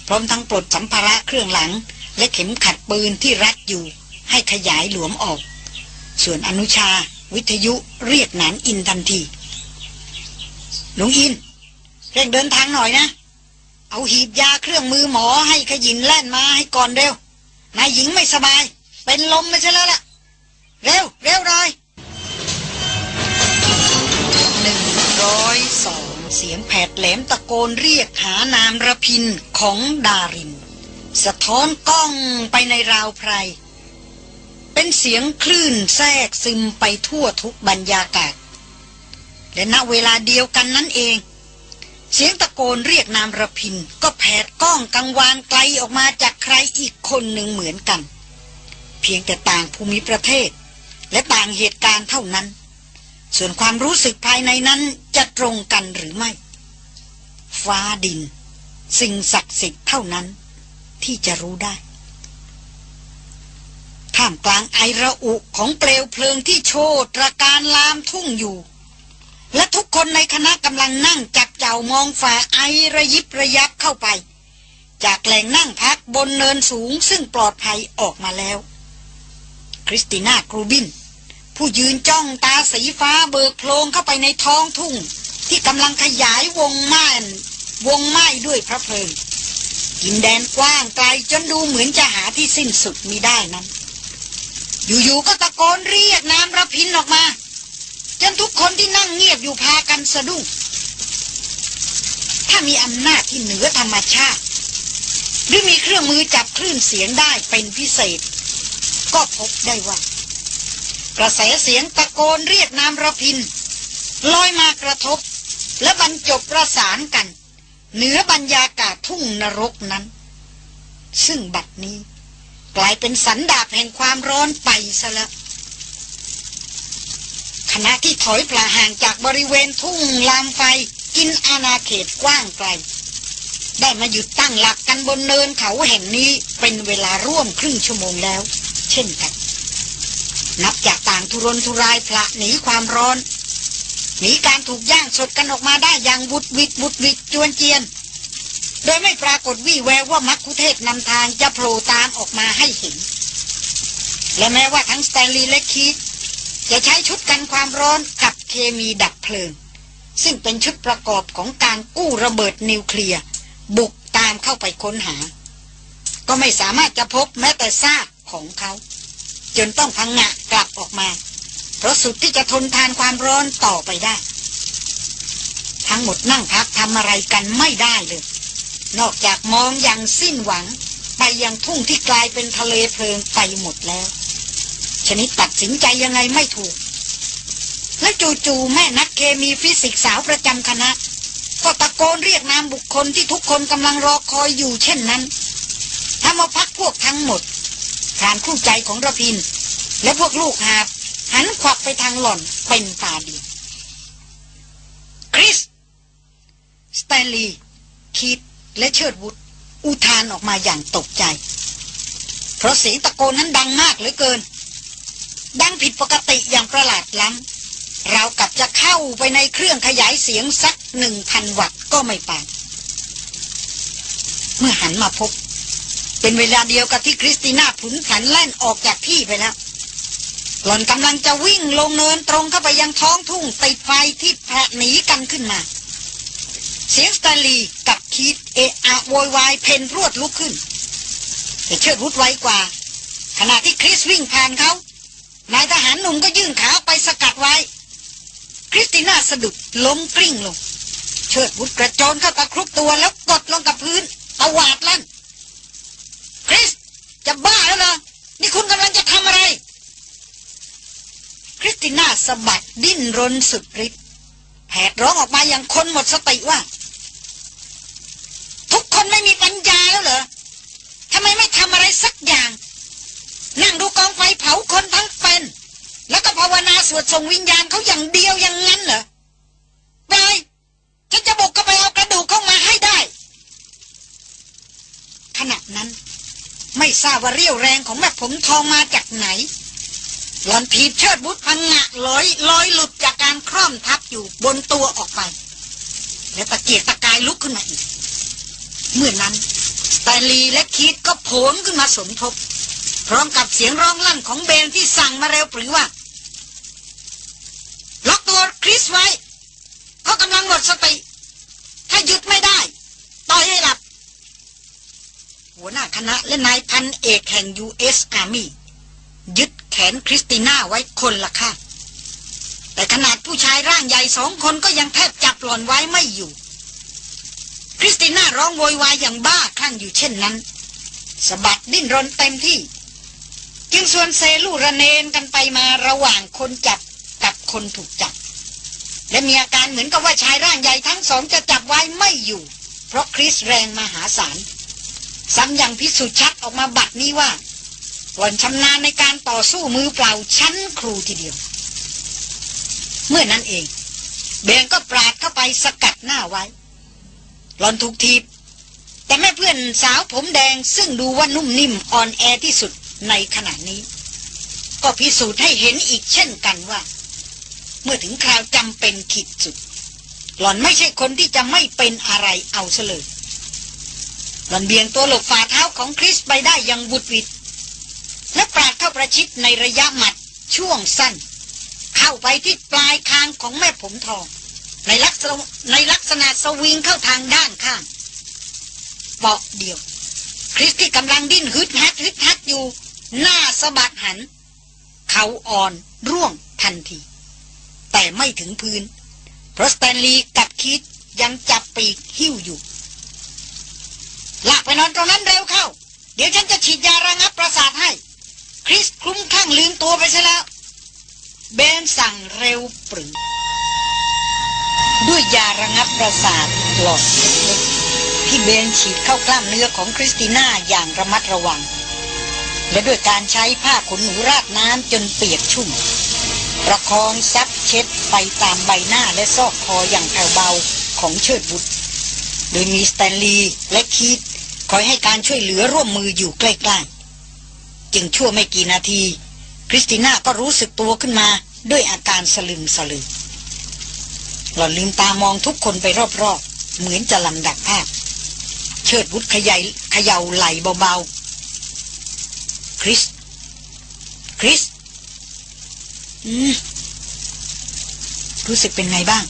พร้อมทั้งปลดสัมภาระเครื่องหลัง และเข็มขัดปืนที่รัดอยู่ ให้ขยายหลวมออก ส่วนอนุชา วิทยุเรียกหนานอินทันทีหลวงอินเร่งเดินทางหน่อยนะ เอาหีบยาเครื่องมือหมอให้ขยินแล่นมาให้ก่อนเร็วนายหญิงไม่สบาย เป็นลมไม่ใช่แล้วล่ะ เร็ว เร็วเลยหนึ่งร้อยสองเสียงแผดแหลมตะโกนเรียกหานามระพินของดาริน สะท้อนกล้องไปในราวไพร เป็นเสียงคลื่นแทรกซึมไปทั่วทุกบรรยากาศ และณเวลาเดียวกันนั่นเอง เสียงตะโกนเรียกนามระพิน ก็แผดก้องกังวานไกลออกมาจากใครอีกคนหนึ่งเหมือนกัน เพียงแต่ต่างภูมิประเทศ และต่างเหตุการณ์เท่านั้น ส่วนความรู้สึกภายในนั้นจะตรงกันหรือไม่ ฟ้าดิน สิ่งศักดิ์สิทธิ์เท่านั้น ที่จะรู้ได้ ท่ามกลางไอระอุของเปลวเพลิงที่โชดระการลามทุ่งอยู่ และทุกคนในคณะกำลังนั่งจับเจ้ามองฝ่าไอระยิบระยับเข้าไป จากแหล่งนั่งพักบนเนินสูงซึ่งปลอดภัยออกมาแล้ว คริสติน่ากรูบิน ผู้ยืนจ้องตาสีฟ้าเบิกโพลงเข้าไปในท้องทุ่งที่กำลังขยายวงม่านวงไม้ด้วยพระเพลิง กินแดนกว้างไกลจนดูเหมือนจะหาที่สิ้นสุดมีได้นั้น อยู่ๆก็ตะโกนเรียกนามระพินออกมา จนทุกคนที่นั่งเงียบอยู่พากันสะดุ้งถ้ามีอำนาจที่เหนือธรรมชาติ หรือมีเครื่องมือจับคลื่นเสียงได้เป็นพิเศษ ก็พบได้ว่ากระแสเสียงตะโกนเรียกนามระพินลอยมากระทบ และบรรจบประสานกัน เหนือบรรยากาศทุ่งนรกนั้น ซึ่งบัดนี้ กลายเป็นสันดาบแห่งความร้อนไปซะแล้วขณะที่ถอยปลาห่างจากบริเวณทุ่งลามไฟกินอาณาเขตกว้างไกล ได้มาหยุดตั้งหลักกันบนเนินเขาแห่งนี้เป็นเวลาร่วมครึ่งชั่วโมงแล้ว เช่นกัน นับจากต่างทุรนทุรายพละหนีความร้อน หนีการถูกย่างสดกันออกมาได้อย่างวุดวิดวุดวิดจวนเจียน โดยไม่ปรากฏวี่แววว่ามักคุเทศนำทางจะโผล่ตามออกมาให้เห็น และแม้ว่าทั้งสแตนลีย์และคีตจะใช้ชุดกันความร้อนกับเคมีดับเพลิง ซึ่งเป็นชุดประกอบของการกู้ระเบิดนิวเคลียร์บุกตามเข้าไปค้นหา ก็ไม่สามารถจะพบแม้แต่ซากของเขา จนต้องพังงะกลับออกมา ราะสุดที่จะทนทานความร้อนต่อไปได้ ทั้งหมดนั่งพักทำอะไรกันไม่ได้เลย นอกจากมองอย่างสิ้นหวัง ไปยังทุ่งที่กลายเป็นทะเลเพลิงไปหมดแล้ว ชนิดตัดสินใจยังไงไม่ถูก และจู่ๆแม่นักเคมีฟิสิกสาวประจำคณะ ก็ตะโกนเรียกนามบุคคลที่ทุกคนกำลังรอคอยอยู่เช่นนั้นทำมาพักพวกทั้งหมดการคู่ใจของระพิน และพวกลูกหาบ หันขวับไปทางหล่อนเป็นตาดี คริสสแตนลีย์คิดและเชิดวุฒอุทานออกมาอย่างตกใจ เพราะเสียงตะโกนนั้นดังมากเหลือเกิน ดังผิดปกติอย่างประหลาดล้ำเรากับจะเข้าไปในเครื่องขยายเสียงสักหนึ่งพันวัตต์ก็ไม่ปานเมื่อหันมาพบ เป็นเวลาเดียวกับที่คริสติน่าผุนผันแล่นออกจากที่ไปแล้ว หล่อนกำลังจะวิ่งลงเนินตรงเข้าไปยังท้องทุ่งติดไฟที่แผล่นหนีกันขึ้นมา เสียงสแตนลีย์กับคีธเอะอะโวยวายเบนพรวดลุกขึ้น แต่เชิดวุฒไวกว่า ขณะที่คริสวิ่งผ่านเขานายทหารหนุ่มก็ยื่นขาไปสกัดไว้ คริสติน่าสะดุดล้มกลิ้งลง เชิดวุฒกระโจนเข้าตะครุบตัวแล้วกดลงกับพื้นตวาดลั่น คริส จะบ้าแล้วเหรอ นี่คุณกำลังจะทำอะไร คริสติน่าสะบัดดิ้นรนสุดฤทธิ์แผดร้องออกมาอย่างคนหมดสติว่า ทุกคนไม่มีปัญญาแล้วเหรอทำไมไม่ทำอะไรสักอย่าง นั่งดูกองไฟเผาคนทั้งเป็น แล้วก็ภาวนาสวดส่งวิญญาณเขาอย่างเดียวอย่างนั้นเหรอไปฉันจะบุกเข้าไปเอากระดูกเข้ามาให้ได้ ขณะนั้น ไม่ทราบว่าเรี่ยวแรงของแม่ผมทองมาจากไหน หลอนถีบเชิดบุตรพังงะลอยลอยหลุดจากการคร่อมทับอยู่บนตัวออกไป และตะเกียกตะกายลุกขึ้นมาอีก เมื่อนั้นแตลีและคีดก็โผล่ขึ้นมาสมทบ พร้อมกับเสียงร้องลั่นของเบนที่สั่งมาเร็วปรือว่า ล็อกตัวคริสไว้เขากำลังหมดสติ ถ้าหยุดไม่ได้ ต่อยให้หลับ หัวหน้าคณะและนายพันเอกแห่ง U.S. Army ยึดแขนคริสติน่าไว้คนละข้างแต่ขนาดผู้ชายร่างใหญ่สองคนก็ยังแทบจับหล่อนไว้ไม่อยู่ คริสติน่าร้องโวยวายอย่างบ้าคลั่งอยู่เช่นนั้นสะบัดดิ้นรนเต็มที่ จึงซวนเซลู่ระเนนกันไปมาระหว่างคนจับกับคนถูกจับ และมีอาการเหมือนกับว่าชายร่างใหญ่ทั้งสองจะจับไว้ไม่อยู่ เพราะคริสแรงมหาศาลซ้ำยังพิสูจน์ชัดออกมาบัดนี้ว่า หล่อนชำนาญในการต่อสู้มือเปล่าชั้นครูทีเดียว เมื่อนั้นเอง เบงก็ปราดเข้าไปสกัดหน้าไว้ หล่อนถูกทีบ แต่แม่เพื่อนสาวผมแดงซึ่งดูว่านุ่มนิ่มอ่อนแอที่สุดในขณะนี้ ก็พิสูจน์ให้เห็นอีกเช่นกันว่า เมื่อถึงคราวจำเป็นขีดสุด หล่อนไม่ใช่คนที่จะไม่เป็นอะไรเอาเฉลยหล่อนเบี่ยงตัวหลบฝ่าเท้าของคริสไปได้อย่างบุดวิด และปราดเข้าประชิดในระยะหมัดช่วงสั้น เข้าไปที่ปลายคางของแม่ผมทอง ในลักษณะในลักษณะสวิงเข้าทางด้านข้างเบาะเดียว คริสที่กำลังดิ้นฮึดฮัดฮึดฮัดอยู่ หน้าสะบัดหัน เขาอ่อนร่วงทันที แต่ไม่ถึงพื้น เพราะสแตนลีย์กับคิดยังจับปีกหิ้วอยู่ลากไปนอนตรงนั้นเร็วเข้า เดี๋ยวฉันจะฉีดยาระงับประสาทให้ คริสคลุ้มข้างลืมตัวไปซะแล้ว เบนสั่งเร็วปรือด้วยยาระงับประสาทหลอดเล็กๆที่เบนฉีดเข้ากล้ามเนื้อของคริสติน่าอย่างระมัดระวัง และด้วยการใช้ผ้าขนหนูราดน้ำจนเปียกชุ่ม ประคองซับเช็ดไปตามใบหน้าและซอกคออย่างแผ่วเบาของเชิดวุฒโดยมีสแตนลีย์และคีธคอยให้การช่วยเหลือร่วมมืออยู่ใกล้ๆ จึงชั่วไม่กี่นาที คริสติน่าก็รู้สึกตัวขึ้นมาด้วยอาการสลึมสลือหล่อนลืมตามองทุกคนไปรอบๆ เหมือนจะลำดับภาพ เชิดวุฒขยายขย่าไหลเบาๆ คริส คริส อืม รู้สึกเป็นไงบ้าง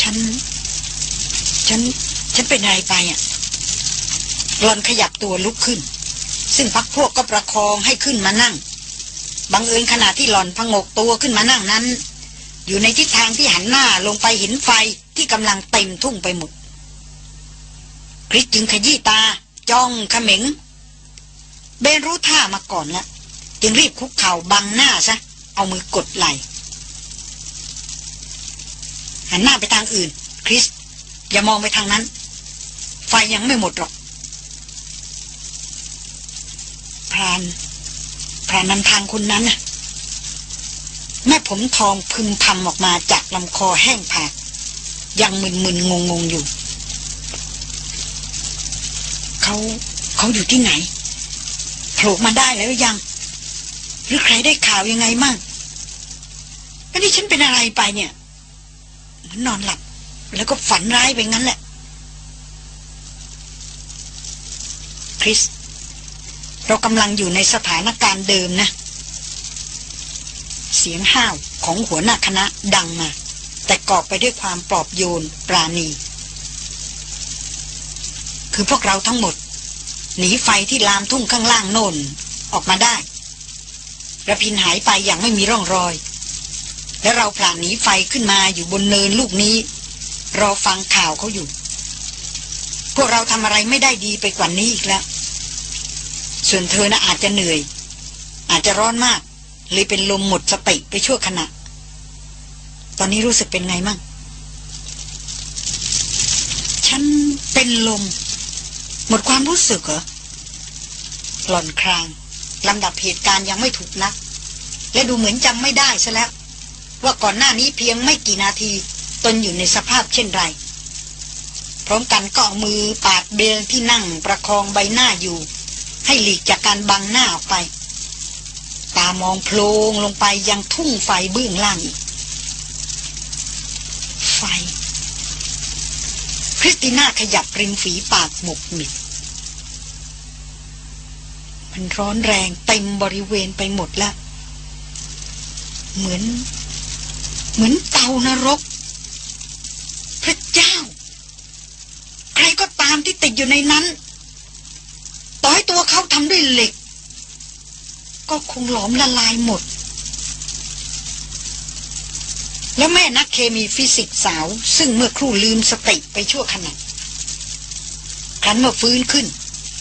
ฉัน ฉัน ฉันเป็นอะไรไปอะหลอนขยับตัวลุกขึ้น ซึ่งพักพวกก็ประคองให้ขึ้นมานั่ง บังเอิญขณะที่หล่อนพงกตัวขึ้นมานั่งนั้น อยู่ในทิศทางที่หันหน้าลงไปเห็นไฟที่กำลังเต็มทุ่งไปหมดคริสจึงขยี้ตา จ้องเขม็งเบนรู้ท่ามาก่อนแล้วจึงรีบคุกเข่าบังหน้าซะ เอามือกดไหลหันหน้าไปทางอื่น คริส อย่ามองไปทางนั้น ไฟยังไม่หมดหรอก พรานพรานนำทางคนนั้นน่ะ แม่ผมทองพึมพำออกมาจากลำคอแห้งผากยังมึนมึนงงงอยู่ เขาเขาอยู่ที่ไหนโผล่มาได้แล้วยัง หรือใครได้ข่าวยังไงมั่งแล้วนี่ฉันเป็นอะไรไปเนี่ยมือนนอนหลับ แล้วก็ฝันร้ายไปงั้นแหละ คริส เรากำลังอยู่ในสถานการณ์เดิมนะ เสียงห้าวของหัวหน้าคณะดังมา แต่กอบไปด้วยความปลอบโยนปราณี คือพวกเราทั้งหมด หนีไฟที่ลามทุ่งข้างล่างโน่นออกมาได้ระพินหายไปอย่างไม่มีร่องรอย และเราผ่านหนีไฟขึ้นมาอยู่บนเนินลูกนี้ รอฟังข่าวเขาอยู่ พวกเราทำอะไรไม่ได้ดีไปกว่านี้อีกแล้ว ส่วนเธอนะ่ะอาจจะเหนื่อย อาจจะร้อนมาก เลยเป็นลมหมดสติไปชั่วขณะ ตอนนี้รู้สึกเป็นไงมั่ง ฉันเป็นลม หมดความรู้สึกเหรอ หล่อนครางลำดับเหตุการณ์ยังไม่ถูกนัก และดูเหมือนจำไม่ได้ซะแล้ว ว่าก่อนหน้านี้เพียงไม่กี่นาที ตนอยู่ในสภาพเช่นไร พร้อมกันก็เอามือปาดเบลที่นั่งประคองใบหน้าอยู่ ให้หลีกจากการบังหน้าออกไป ตามองโพลงลงไปยังทุ่งไฟเบื้องล่างอีก ไฟ คริสติน่าขยับริมฝีปากหมกมิด มันร้อนแรงเต็มบริเวณไปหมดแล้ว เหมือน เหมือนเตานรก พระเจ้า ใครก็ตามที่ติดอยู่ในนั้น ต่อให้ตัวเขาทำด้วยเหล็ก ก็คงหลอมละลายหมด แล้วแม่นักเคมีฟิสิกส์สาว ซึ่งเมื่อครู่ลืมสติไปชั่วขณะครั้นเมื่อฟื้นขึ้น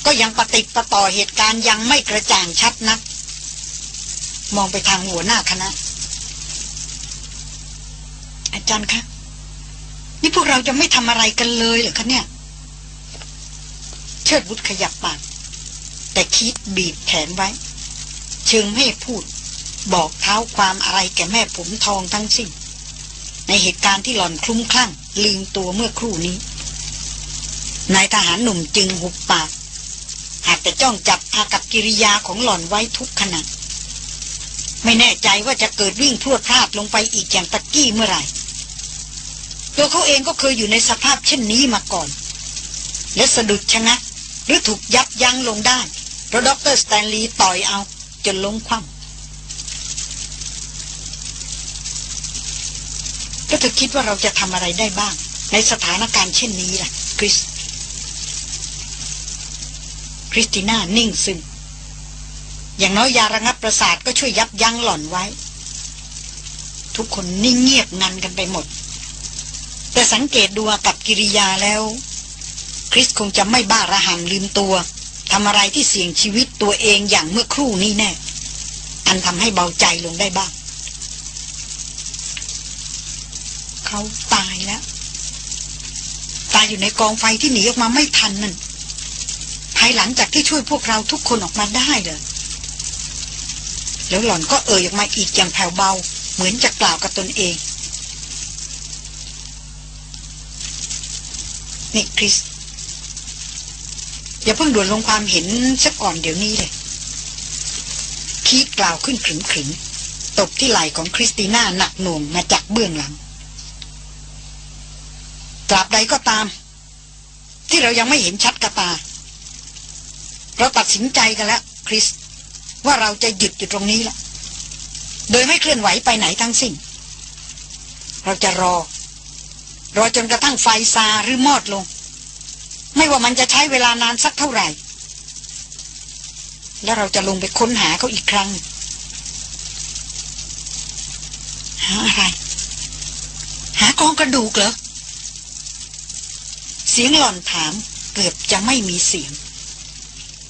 ก็ยังปฏิปต่อเหตุการณ์ยังไม่กระจ่างชัดนัก มองไปทางหัวหน้าคณะ อาจารย์คะนี่พวกเราจะไม่ทำอะไรกันเลยเหรอคะเนี่ย เชิดบุตรขยับปาก แต่คิดบีบแขนไว้ เชิงไม่พูด บอกเท้าความอะไรแก่แม่ผมทองทั้งสิ้นในเหตุการณ์ที่หล่อนคลุ้มคลั่ง ลืมตัวเมื่อครู่นี้นายทหารหนุ่มจึงหุบปาก หากแต่จ้องจับอากัปกิริยาของหล่อนไว้ทุกขณะไม่แน่ใจว่าจะเกิดวิ่งพรวดพราดลงไปอีกอย่างตะกี้เมื่อไหร่ตัวเขาเองก็เคยอยู่ในสภาพเช่นนี้มาก่อน และสะดุดชะงักหรือถูกยับยั้งลงได้ เพราะด็อกเตอร์สแตนลีย์ต่อยเอาจนล้มคว่ำก็เธอคิดว่าเราจะทำอะไรได้บ้าง ในสถานการณ์เช่นนี้ล่ะ คริส คริสติน่านิ่งซึมอย่างน้อยยาระงับประสาทก็ช่วยยับยั้งหล่อนไว้ ทุกคนนิ่งเงียบงันกันไปหมด แต่สังเกตดูกับกิริยาแล้ว คริสคงจะไม่บ้าระหันลืมตัว ทำอะไรที่เสี่ยงชีวิตตัวเองอย่างเมื่อครู่นี้แน่ อันทำให้เบาใจลงได้บ้าง เขาตายแล้ว ตายอยู่ในกองไฟที่หนีออกมาไม่ทันนั่นภายหลังจากที่ช่วยพวกเราทุกคนออกมาได้เลยแล้วหล่อนก็เอ่ยออกมาอีกอย่างแผ่วเบา เหมือนจะกล่าวกับตนเองนี่คริส อย่าเพิ่งด่วนลงความเห็นสักก่อนเดี๋ยวนี้เลย คีดกล่าวขึ้นขรึมขรึมตบที่ไหล่ของคริสติน่าหนักหน่วงมาจากเบื้องหลัง ตราบใดก็ตาม ที่เรายังไม่เห็นชัดกระตา เราตัดสินใจกันแล้ว คริส ว่าเราจะหยุดอยู่ตรงนี้ละโดยไม่เคลื่อนไหวไปไหนทั้งสิ้น เราจะรอ รอจนกระทั่งไฟซาหรือมอดลง ไม่ว่ามันจะใช้เวลานานสักเท่าไหร่ แล้วเราจะลงไปค้นหาเขาอีกครั้ง หาอะไร หากองกระดูกเหรอ เสียงหล่อนถามเกือบจะไม่มีเสียง